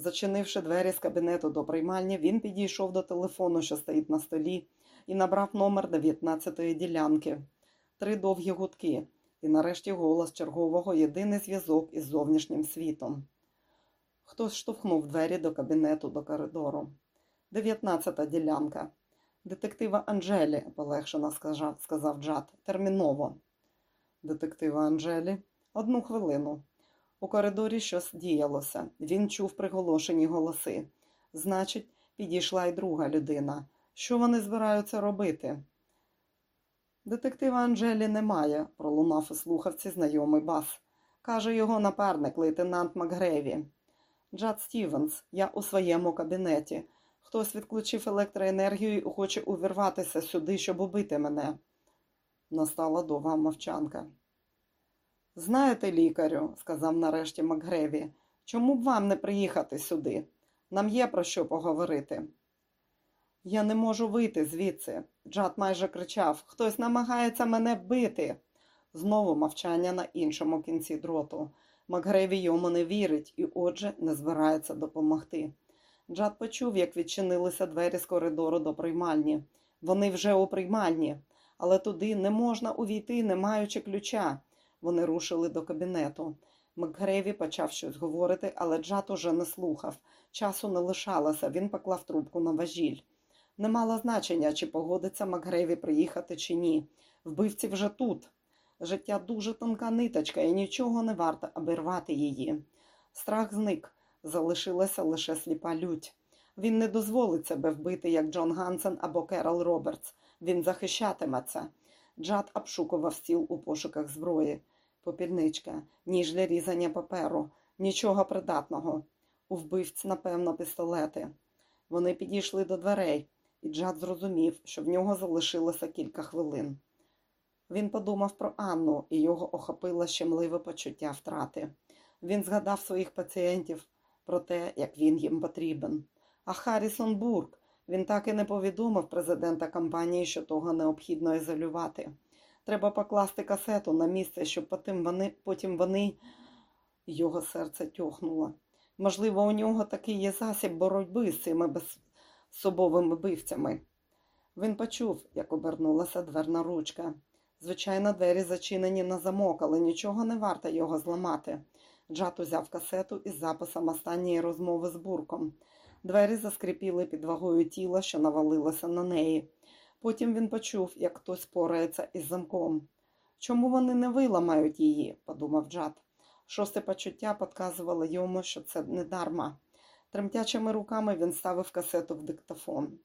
[SPEAKER 1] Зачинивши двері з кабінету до приймальні, він підійшов до телефону, що стоїть на столі, і набрав номер 19-ї ділянки. Три довгі гудки, і нарешті голос чергового єдиний зв'язок із зовнішнім світом. Хтось штовхнув двері до кабінету до коридору. Дев'ятнадцята ділянка. Детектива Анжелі, полегшено сказав, сказав Джад. Терміново. Детектива Анжелі. Одну хвилину. У коридорі щось діялося. Він чув приголошені голоси. Значить, підійшла й друга людина. Що вони збираються робити? Детектива Анжелі немає, пролунав у слухавці знайомий бас. Каже його напарник, лейтенант Макгреві. Джад Стівенс, я у своєму кабінеті. Хтось відключив електроенергію і хоче увірватися сюди, щоб убити мене. Настала довга мовчанка. Знаєте, лікарю, сказав нарешті Макгреві, чому б вам не приїхати сюди? Нам є про що поговорити. Я не можу вийти звідси. Джад майже кричав Хтось намагається мене бити. Знову мовчання на іншому кінці дроту. Макгреві йому не вірить і, отже, не збирається допомогти. Джад почув, як відчинилися двері з коридору до приймальні. Вони вже у приймальні, але туди не можна увійти, не маючи ключа. Вони рушили до кабінету. Макгреві почав щось говорити, але Джад уже не слухав. Часу не лишалося, він поклав трубку на важіль. Не мало значення, чи погодиться Макгреві приїхати чи ні. Вбивці вже тут. Життя дуже тонка ниточка, і нічого не варто обірвати її. Страх зник, залишилася лише сліпа лють. Він не дозволить себе вбити, як Джон Гансен або Керол Робертс. Він захищатиметься. Джад обшукував стіл у пошуках зброї. Попільничка, ніж для різання паперу, нічого придатного. У вбивць, напевно, пістолети. Вони підійшли до дверей, і Джад зрозумів, що в нього залишилося кілька хвилин. Він подумав про Анну, і його охопило щемливе почуття втрати. Він згадав своїх пацієнтів про те, як він їм потрібен. А Харрісон Бург, він так і не повідомив президента компанії, що того необхідно ізолювати. Треба покласти касету на місце, щоб потім вони, потім вони... Його серце тьохнуло. Можливо, у нього такий є засіб боротьби з цими безсобовими бивцями. Він почув, як обернулася дверна ручка. Звичайно, двері зачинені на замок, але нічого не варто його зламати. Джат узяв касету із записом останньої розмови з бурком. Двері заскріпіли під вагою тіла, що навалилося на неї. Потім він почув, як хтось порається із замком. Чому вони не виламають її? подумав Джад. Шосте почуття підказувало йому, що це не дарма. Тремтячими руками він ставив касету в диктофон.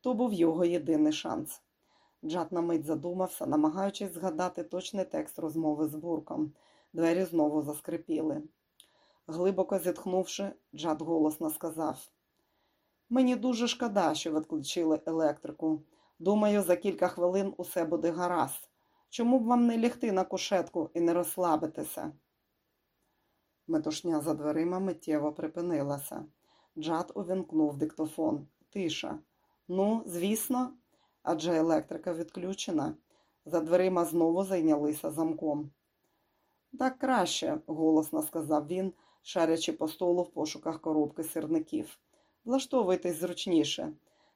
[SPEAKER 1] То був його єдиний шанс. Джад на мить задумався, намагаючись згадати точний текст розмови з бурком. Двері знову заскрипіли. Глибоко зітхнувши, Джад голосно сказав: Мені дуже шкода, що відключили електрику. Думаю, за кілька хвилин усе буде гаразд. Чому б вам не лягти на кушетку і не розслабитися? Метушня за дверима миттєво припинилася. Джад увімкнув диктофон. Тиша. Ну, звісно, адже електрика відключена. За дверима знову зайнялися замком. Так краще, голосно сказав він, шарячи по столу в пошуках коробки сирників. Влаштовуйтесь зручніше.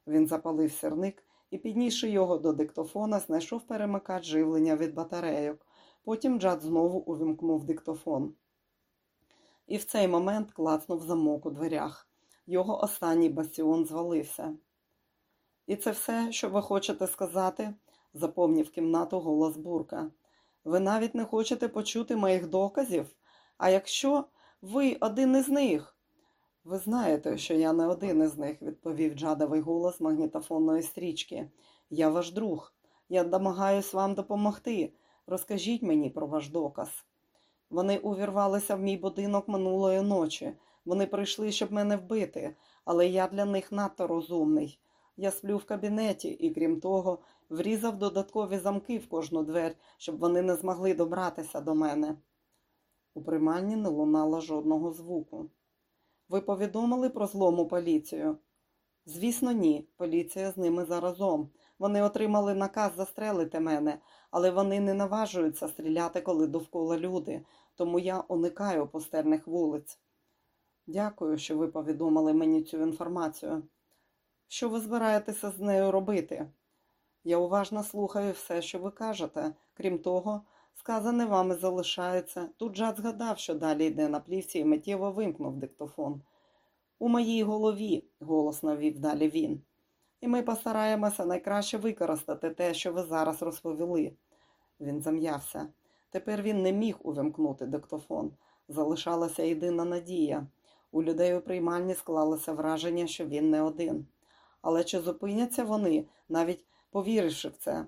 [SPEAKER 1] Він запалив сирник і, піднісши його до диктофона, знайшов перемикач живлення від батарейок. Потім Джад знову увімкнув диктофон. І в цей момент клацнув замок у дверях. Його останній бастіон звалився. І це все, що ви хочете сказати? заповнив кімнату голос бурка. Ви навіть не хочете почути моїх доказів? А якщо ви один із них? Ви знаєте, що я не один із них, відповів джадовий голос магнітофонної стрічки. Я ваш друг. Я домагаюсь вам допомогти. Розкажіть мені про ваш доказ. Вони увірвалися в мій будинок минулої ночі. Вони прийшли, щоб мене вбити, але я для них надто розумний. Я сплю в кабінеті і, крім того, врізав додаткові замки в кожну двері, щоб вони не змогли добратися до мене. У приймальні не лунало жодного звуку. Ви повідомили про злому поліцію? Звісно, ні. Поліція з ними заразом. Вони отримали наказ застрелити мене, але вони не наважуються стріляти, коли довкола люди, тому я уникаю пустельних вулиць. Дякую, що ви повідомили мені цю інформацію. Що ви збираєтеся з нею робити? Я уважно слухаю все, що ви кажете. Крім того, сказане вами залишається. Тут Джад згадав, що далі йде на плівці і миттєво вимкнув диктофон. У моїй голові, голосно вів далі він. І ми постараємося найкраще використати те, що ви зараз розповіли. Він зам'явся. Тепер він не міг увімкнути диктофон. Залишалася єдина надія. У людей у приймальні склалося враження, що він не один. Але чи зупиняться вони, навіть повіривши в це?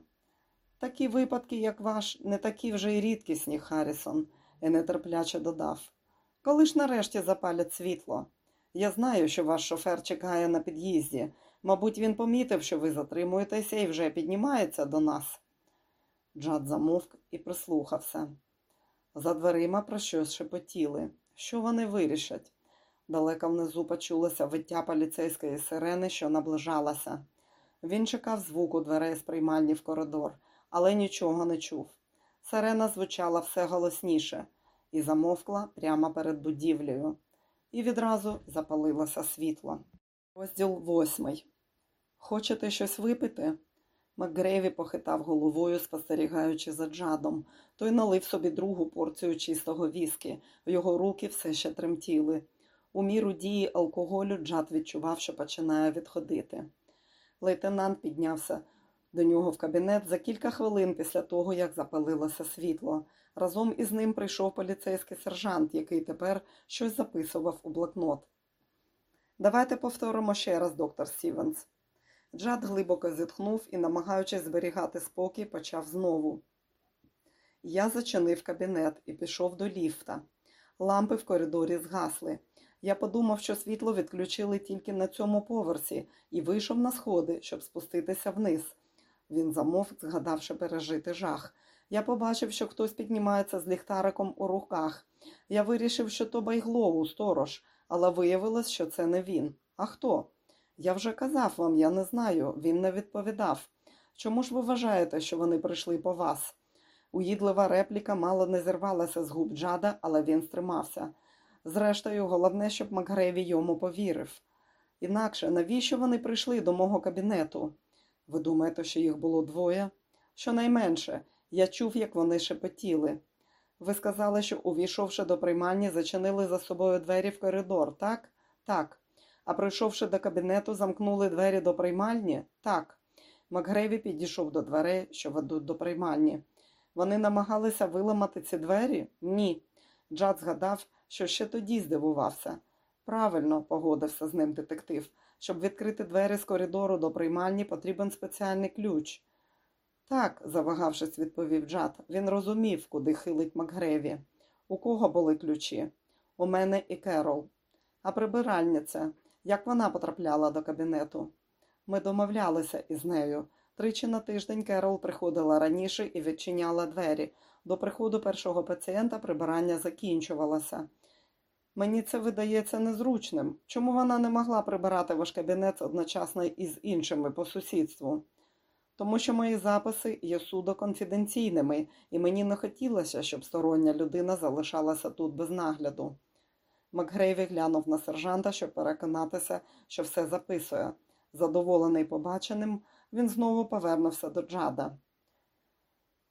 [SPEAKER 1] Такі випадки, як ваш, не такі вже й рідкісні, Харрісон, і нетерпляче додав. Коли ж нарешті запалять світло? Я знаю, що ваш шофер чекає на під'їзді. Мабуть, він помітив, що ви затримуєтеся і вже піднімається до нас. Джад замовк і прислухався. За дверима про щось шепотіли. Що вони вирішать? Далеко внизу почулося виття поліцейської сирени, що наближалася. Він чекав звуку дверей з приймальні в коридор, але нічого не чув. Сирена звучала все голосніше і замовкла прямо перед будівлею. І відразу запалилося світло. Розділ восьмий. Хочете щось випити? Макгрейві похитав головою, спостерігаючи за джадом. Той налив собі другу порцію чистого віскі. Його руки все ще тремтіли. У міру дії алкоголю Джад відчував, що починає відходити. Лейтенант піднявся до нього в кабінет за кілька хвилин після того, як запалилося світло. Разом із ним прийшов поліцейський сержант, який тепер щось записував у блокнот. Давайте повторимо ще раз, доктор Стівенс. Джад глибоко зітхнув і, намагаючись зберігати спокій, почав знову. Я зачинив кабінет і пішов до ліфта. Лампи в коридорі згасли. Я подумав, що світло відключили тільки на цьому поверсі, і вийшов на сходи, щоб спуститися вниз. Він замовк, згадавши пережити жах. Я побачив, що хтось піднімається з ліхтариком у руках. Я вирішив, що то байглову сторож, але виявилось, що це не він. А хто? Я вже казав вам, я не знаю, він не відповідав. Чому ж ви вважаєте, що вони прийшли по вас? Уїдлива репліка мало не зірвалася з губ Джада, але він стримався. Зрештою, головне, щоб Макгреві йому повірив. Інакше, навіщо вони прийшли до мого кабінету? Ви думаєте, що їх було двоє? Щонайменше, я чув, як вони шепотіли. Ви сказали, що, увійшовши до приймальні, зачинили за собою двері в коридор, так? Так. А прийшовши до кабінету, замкнули двері до приймальні? Так. Макгреві підійшов до дверей, що ведуть до приймальні. Вони намагалися виламати ці двері? Ні. Джад згадав, що ще тоді здивувався. Правильно, погодився з ним детектив. Щоб відкрити двері з коридору до приймальні, потрібен спеціальний ключ. Так, завагавшись, відповів Джад. Він розумів, куди хилить Макгреві. У кого були ключі? У мене і Керол. А прибиральниця, як вона потрапляла до кабінету? Ми домовлялися із нею. Тричі на тиждень Керол приходила раніше і відчиняла двері. До приходу першого пацієнта прибирання закінчувалося. Мені це видається незручним. Чому вона не могла прибирати ваш кабінет одночасно із іншими по сусідству? Тому що мої записи є судо конфіденційними, і мені не хотілося, щоб стороння людина залишалася тут без нагляду. Макгрейві глянув на сержанта, щоб переконатися, що все записує. Задоволений побаченим, він знову повернувся до Джада.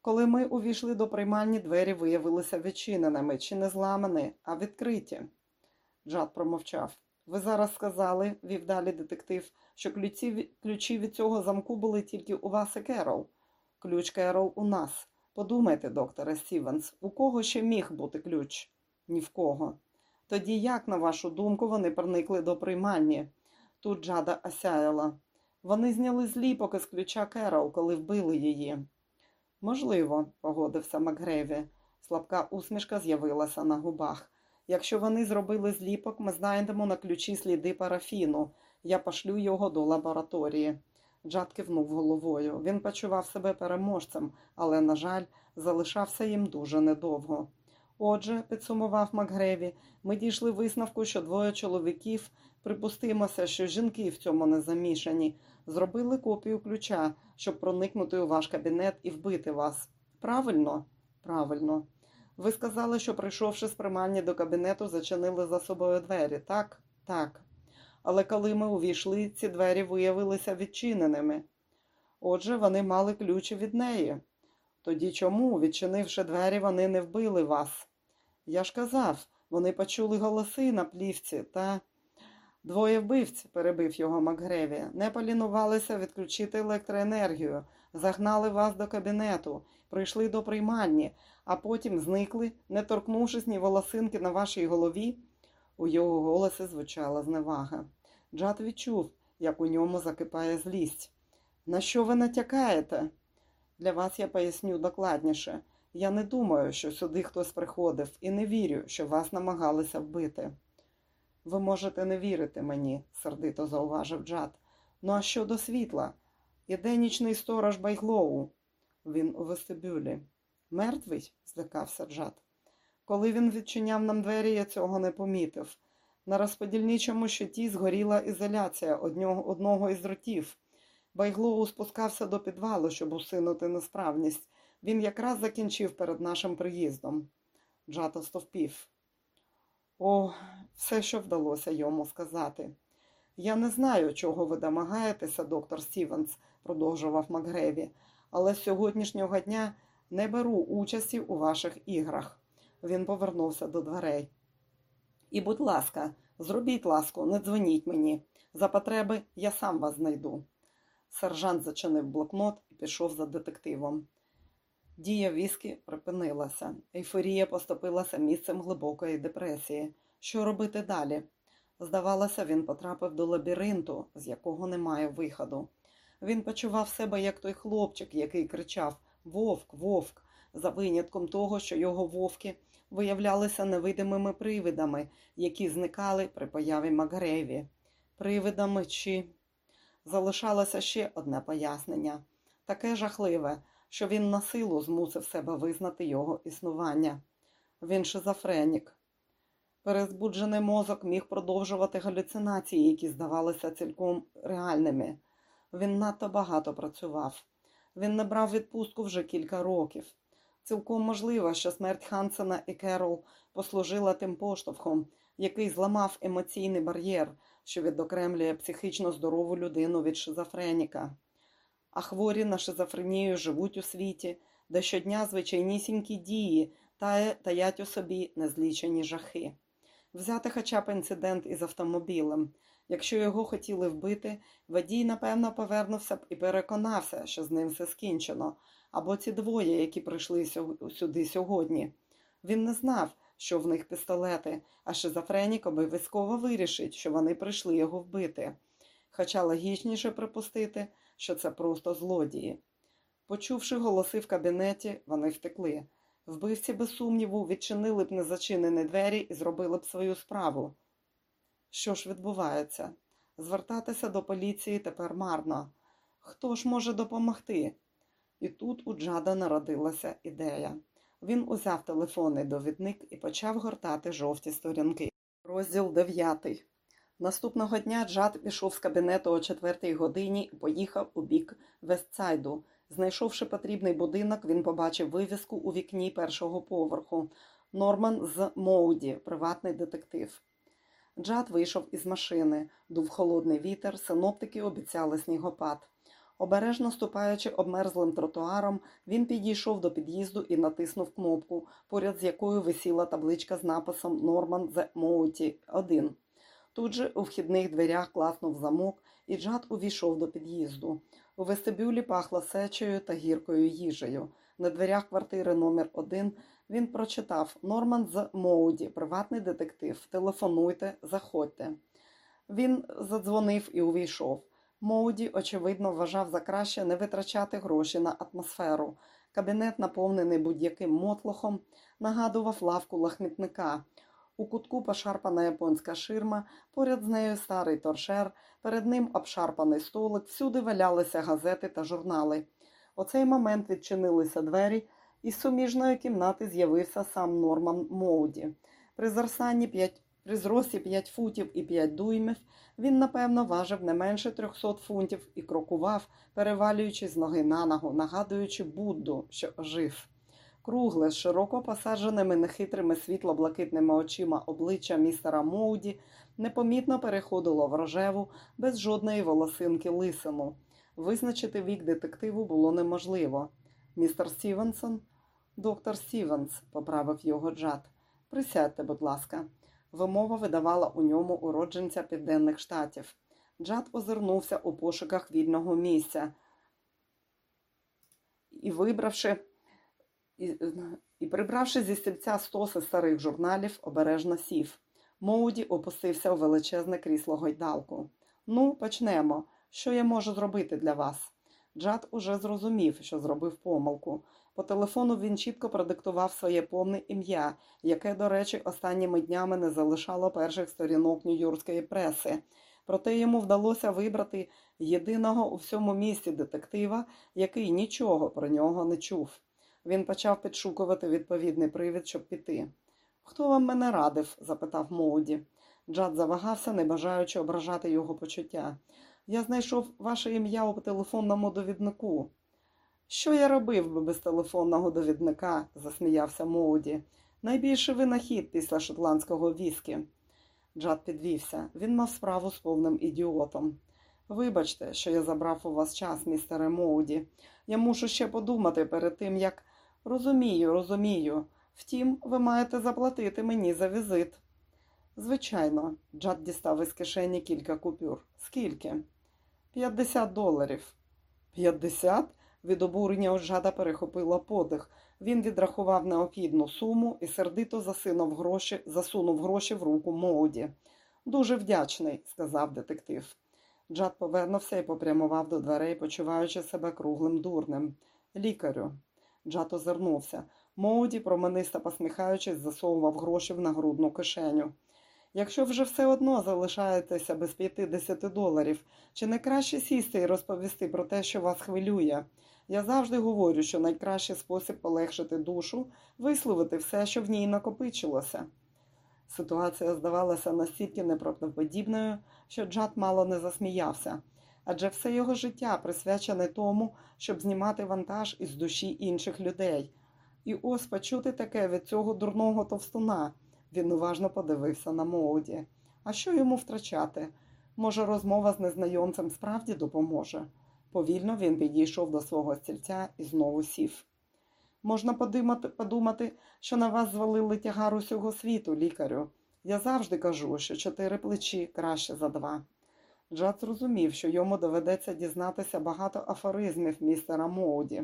[SPEAKER 1] Коли ми увійшли до приймальні, двері виявилися відчиненими, чи не зламані, а відкриті. Джад промовчав. Ви зараз сказали, вів далі детектив, що ключі, ключі від цього замку були тільки у вас і Керол. Ключ Керол у нас. Подумайте, докторе Стівенс, у кого ще міг бути ключ? Ні в кого. Тоді як, на вашу думку, вони проникли до приймальні? Тут Джада осяяла. Вони зняли зліпок із ключа Керол, коли вбили її. Можливо, погодився Макгреві. Слабка усмішка з'явилася на губах. Якщо вони зробили зліпок, ми знайдемо на ключі сліди парафіну. Я пошлю його до лабораторії. Джад кивнув головою. Він почував себе переможцем, але, на жаль, залишався їм дуже недовго. Отже, підсумував Макгреві, ми дійшли висновку, що двоє чоловіків, припустимося, що жінки в цьому не замішані, зробили копію ключа, щоб проникнути у ваш кабінет і вбити вас. Правильно? Правильно. Ви сказали, що, прийшовши з примальні до кабінету, зачинили за собою двері, так? Так. Але коли ми увійшли, ці двері виявилися відчиненими. Отже, вони мали ключі від неї. Тоді чому, відчинивши двері, вони не вбили вас? Я ж казав, вони почули голоси на плівці та. Двоє вбивць, перебив його Макгреві, не полінувалися відключити електроенергію, загнали вас до кабінету, прийшли до приймальні, а потім зникли, не торкнувшись ні волосинки на вашій голові. У його голосі звучала зневага. Джад відчув, як у ньому закипає злість. На що ви натякаєте? Для вас я поясню докладніше. Я не думаю, що сюди хтось приходив, і не вірю, що вас намагалися вбити. Ви можете не вірити мені, сердито зауважив Джад. Ну а щодо світла? Іде нічний сторож Байглоу. Він у вестибюлі. Мертвий? злякався Джад. Коли він відчиняв нам двері, я цього не помітив. На розподільничому щиті згоріла ізоляція одного, із дротів. Байглоу спускався до підвалу, щоб усунути несправність. Він якраз закінчив перед нашим приїздом. Джад остовпів. О, все, що вдалося йому сказати. Я не знаю, чого ви домагаєтеся, доктор Стівенс, продовжував Макгреві, але з сьогоднішнього дня не беру участі у ваших іграх. Він повернувся до дверей. І, будь ласка, зробіть ласку, не дзвоніть мені. За потреби я сам вас знайду. Сержант зачинив блокнот і пішов за детективом. Дія віскі припинилася. Ейфорія поступилася місцем глибокої депресії. Що робити далі? Здавалося, він потрапив до лабіринту, з якого немає виходу. Він почував себе як той хлопчик, який кричав Вовк, вовк, за винятком того, що його вовки виявлялися невидимими привидами, які зникали при появі Макгреві. Привидами чи залишалося ще одне пояснення таке жахливе, що він на силу змусив себе визнати його існування. Він шизофренік. Перезбуджений мозок міг продовжувати галюцинації, які здавалися цілком реальними. Він надто багато працював. Він не брав відпустку вже кілька років. Цілком можливо, що смерть Хансена і Керол послужила тим поштовхом, який зламав емоційний бар'єр, що відокремлює психічно здорову людину від шизофреніка. А хворі на шизофренію живуть у світі, де щодня звичайнісінькі дії таять у собі незлічені жахи. Взяти хоча б інцидент із автомобілем. Якщо його хотіли вбити, водій, напевно, повернувся б і переконався, що з ним все скінчено, або ці двоє, які прийшли сюди сьогодні. Він не знав, що в них пістолети, а шизофренік обов'язково вирішить, що вони прийшли його вбити. Хоча логічніше припустити, що це просто злодії. Почувши голоси в кабінеті, вони втекли. Вбивці, без сумніву, відчинили б незачинені двері і зробили б свою справу. Що ж відбувається? Звертатися до поліції тепер марно. Хто ж може допомогти? І тут у Джада народилася ідея. Він узяв телефонний довідник і почав гортати жовті сторінки. Розділ 9. Наступного дня Джад пішов з кабінету о четвертій годині і поїхав у бік Вестсайду. Знайшовши потрібний будинок, він побачив вивіску у вікні першого поверху. Норман з Моуді, приватний детектив. Джад вийшов із машини, дув холодний вітер, синоптики обіцяли снігопад. Обережно ступаючи обмерзлим тротуаром, він підійшов до під'їзду і натиснув кнопку, поряд з якою висіла табличка з написом Норман The Моуті 1. Тут же у вхідних дверях класнув замок, і Джад увійшов до під'їзду. У вестибюлі пахло сечею та гіркою їжею. На дверях квартири номер 1 він прочитав Норман з Моуді, приватний детектив. Телефонуйте, заходьте. Він задзвонив і увійшов. Моуді, очевидно, вважав за краще не витрачати гроші на атмосферу. Кабінет, наповнений будь-яким мотлохом, нагадував лавку лахмітника. У кутку пошарпана японська ширма, поряд з нею старий торшер, перед ним обшарпаний столик, всюди валялися газети та журнали. У цей момент відчинилися двері, і з суміжної кімнати з'явився сам Норман Моуді. При зросанні 5, при зрості 5 футів і 5 дуймів він, напевно, важив не менше 300 фунтів і крокував, перевалюючись з ноги на ногу, нагадуючи Будду, що ожив. Кругле, з широко посадженими нехитрими світло-блакитними очима обличчя містера Моуді непомітно переходило в рожеву, без жодної волосинки лисину. Визначити вік детективу було неможливо. Містер Стівенсон, доктор Стівенс, поправив його Джад. Присядьте, будь ласка. Вимова видавала у ньому уродженця Південних Штатів. Джад озирнувся у пошуках вільного місця і, вибравши, і, і прибравши зі стільця стоси старих журналів, обережно сів. Моуді опустився у величезне крісло гойдалку. Ну, почнемо. Що я можу зробити для вас? Джад уже зрозумів, що зробив помилку. По телефону він чітко продиктував своє повне ім'я, яке, до речі, останніми днями не залишало перших сторінок нью-йоркської преси. Проте йому вдалося вибрати єдиного у всьому місті детектива, який нічого про нього не чув. Він почав підшукувати відповідний привід, щоб піти. Хто вам мене радив? запитав Моуді. Джад завагався, не бажаючи ображати його почуття. Я знайшов ваше ім'я у телефонному довіднику. Що я робив би без телефонного довідника? засміявся Моуді. Найбільший винахід після шотландського віскі. Джад підвівся. Він мав справу з повним ідіотом. Вибачте, що я забрав у вас час, містере Моуді. Я мушу ще подумати перед тим, як. Розумію, розумію. Втім, ви маєте заплатити мені за візит. Звичайно, Джад дістав із кишені кілька купюр. Скільки? П'ятдесят доларів. П'ятдесят? Від обурення у Джада перехопило подих. Він відрахував необхідну суму і сердито засунув гроші, засунув гроші в руку Моуді. Дуже вдячний, сказав детектив. Джад повернувся і попрямував до дверей, почуваючи себе круглим дурним. Лікарю. Джад озирнувся. Моуді, променисто посміхаючись, засовував гроші в нагрудну кишеню. Якщо вже все одно залишаєтеся без 50 доларів, чи не краще сісти і розповісти про те, що вас хвилює? Я завжди говорю, що найкращий спосіб полегшити душу висловити все, що в ній накопичилося. Ситуація здавалася настільки неправдоподібною, що Джад мало не засміявся, адже все його життя присвячене тому, щоб знімати вантаж із душі інших людей. І ось почути таке від цього дурного товстуна. Він уважно подивився на Моуді. А що йому втрачати? Може, розмова з незнайомцем справді допоможе? Повільно він підійшов до свого стільця і знову сів. Можна подумати, подумати, що на вас звалили тягар усього світу, лікарю. Я завжди кажу, що чотири плечі краще за два. Джад зрозумів, що йому доведеться дізнатися багато афоризмів містера Моуді.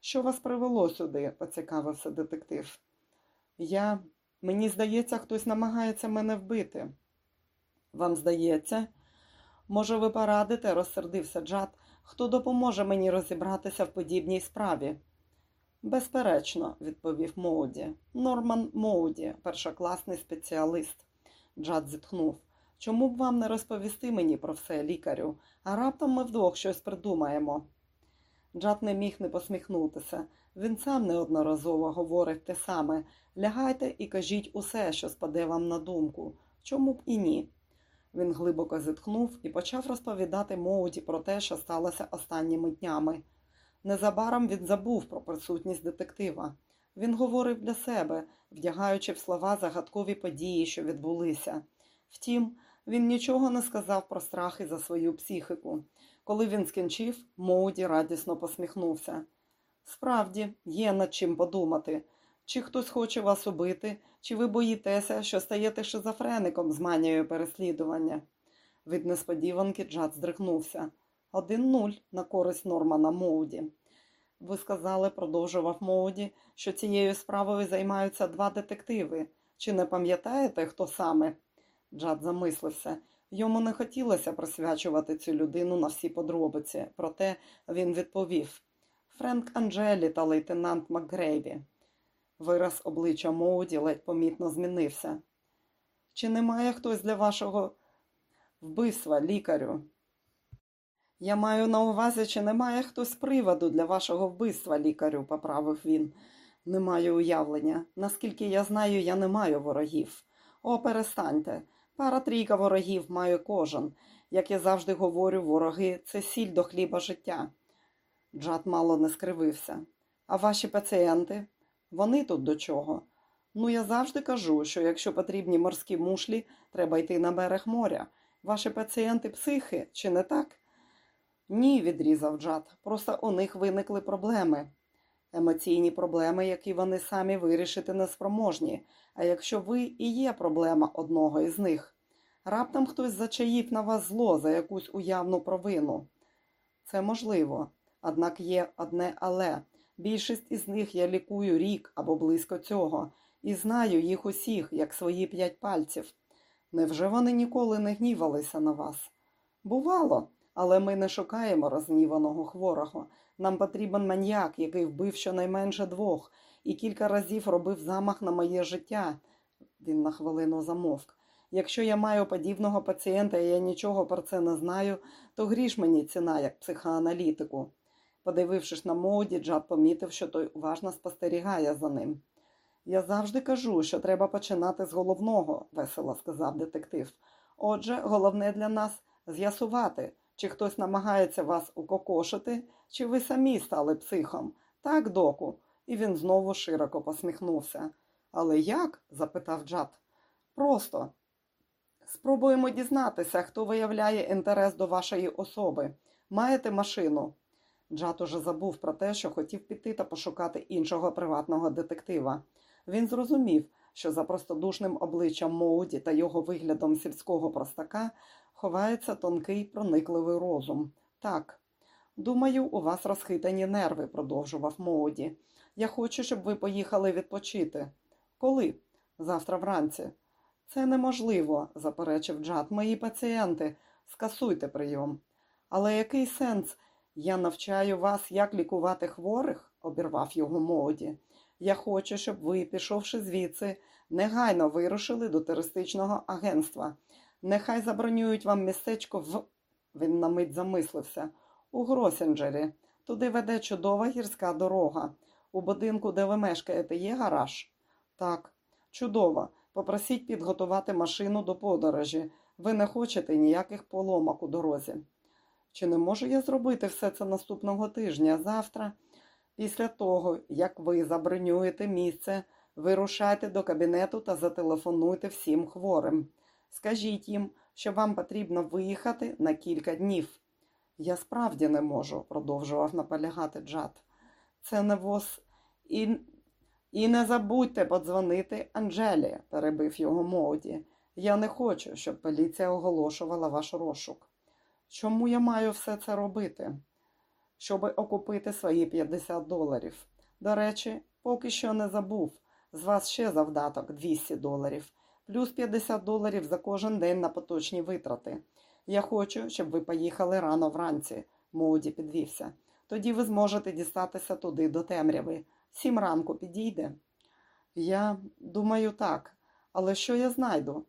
[SPEAKER 1] Що вас привело сюди? поцікавився детектив. Я Мені здається, хтось намагається мене вбити. Вам здається? Може, ви порадите, розсердився Джад, хто допоможе мені розібратися в подібній справі? Безперечно, відповів Моуді. Норман Моуді, першокласний спеціаліст. Джад зітхнув. Чому б вам не розповісти мені про все, лікарю, а раптом ми вдвох щось придумаємо. Джад не міг не посміхнутися. Він сам неодноразово говорить те саме лягайте і кажіть усе, що спаде вам на думку. Чому б і ні? Він глибоко зітхнув і почав розповідати Моуді про те, що сталося останніми днями. Незабаром він забув про присутність детектива. Він говорив для себе, вдягаючи в слова загадкові події, що відбулися. Втім, він нічого не сказав про страхи за свою психіку. Коли він скінчив, Моуді радісно посміхнувся. Справді, є над чим подумати. Чи хтось хоче вас убити, чи ви боїтеся, що стаєте шизофреником з манією переслідування? Від несподіванки Джад здригнувся. Один нуль на користь Нормана Моуді. Ви сказали, продовжував Моуді, що цією справою займаються два детективи. Чи не пам'ятаєте, хто саме? Джад замислився. Йому не хотілося присвячувати цю людину на всі подробиці, проте він відповів Френк Анджелі та лейтенант Макгрейві. Вираз обличчя Моуді ледь помітно змінився. Чи немає хтось для вашого вбивства, лікарю? Я маю на увазі, чи немає хтось приводу для вашого вбивства, лікарю, поправив він. Не маю уявлення. Наскільки я знаю, я не маю ворогів. О, перестаньте. Пара трійка ворогів має кожен. Як я завжди говорю, вороги це сіль до хліба життя. Джад мало не скривився. А ваші пацієнти? Вони тут до чого? Ну, я завжди кажу, що якщо потрібні морські мушлі, треба йти на берег моря. Ваші пацієнти психи, чи не так? Ні, відрізав Джад. Просто у них виникли проблеми. Емоційні проблеми, які вони самі вирішити не спроможні. А якщо ви і є проблема одного із них, раптом хтось зачаїв на вас зло за якусь уявну провину. Це можливо, однак є одне але. Більшість із них я лікую рік або близько цього, і знаю їх усіх, як свої п'ять пальців. Невже вони ніколи не гнівалися на вас? Бувало, але ми не шукаємо розгніваного хворого. Нам потрібен маньяк, який вбив щонайменше двох, і кілька разів робив замах на моє життя. Він на хвилину замовк. Якщо я маю подібного пацієнта і я нічого про це не знаю, то гріш мені ціна як психоаналітику. Подивившись на Моуді, Джад помітив, що той уважно спостерігає за ним. Я завжди кажу, що треба починати з головного, весело сказав детектив. Отже, головне для нас з'ясувати, чи хтось намагається вас укокошити, чи ви самі стали психом. Так, доку. І він знову широко посміхнувся. Але як? запитав Джад. Просто спробуємо дізнатися, хто виявляє інтерес до вашої особи. Маєте машину? Джад уже забув про те, що хотів піти та пошукати іншого приватного детектива. Він зрозумів, що за простодушним обличчям Моуді та його виглядом сільського простака ховається тонкий проникливий розум. Так, думаю, у вас розхитані нерви, продовжував Моуді. Я хочу, щоб ви поїхали відпочити. Коли? Завтра вранці. Це неможливо, заперечив Джад. Мої пацієнти, скасуйте прийом. Але який сенс? Я навчаю вас, як лікувати хворих, обірвав його Моуді. Я хочу, щоб ви, пішовши звідси, негайно вирушили до туристичного агентства. Нехай забронюють вам містечко в. Він на мить замислився. У Гросінджері. Туди веде чудова гірська дорога. У будинку, де ви мешкаєте, є гараж? Так, чудово. Попросіть підготувати машину до подорожі. Ви не хочете ніяких поломок у дорозі. Чи не можу я зробити все це наступного тижня, завтра? Після того, як ви забронюєте місце, вирушайте до кабінету та зателефонуйте всім хворим. Скажіть їм, що вам потрібно виїхати на кілька днів. Я справді не можу, продовжував наполягати Джад. Це не воз. І і не забудьте подзвонити Анджелі, перебив його Моуді. Я не хочу, щоб поліція оголошувала ваш розшук. Чому я маю все це робити? Щоби окупити свої 50 доларів. До речі, поки що не забув. З вас ще завдаток 200 доларів, плюс 50 доларів за кожен день на поточні витрати. Я хочу, щоб ви поїхали рано вранці, Моуді підвівся. Тоді ви зможете дістатися туди до темряви. Сім ранку підійде. Я думаю, так. Але що я знайду?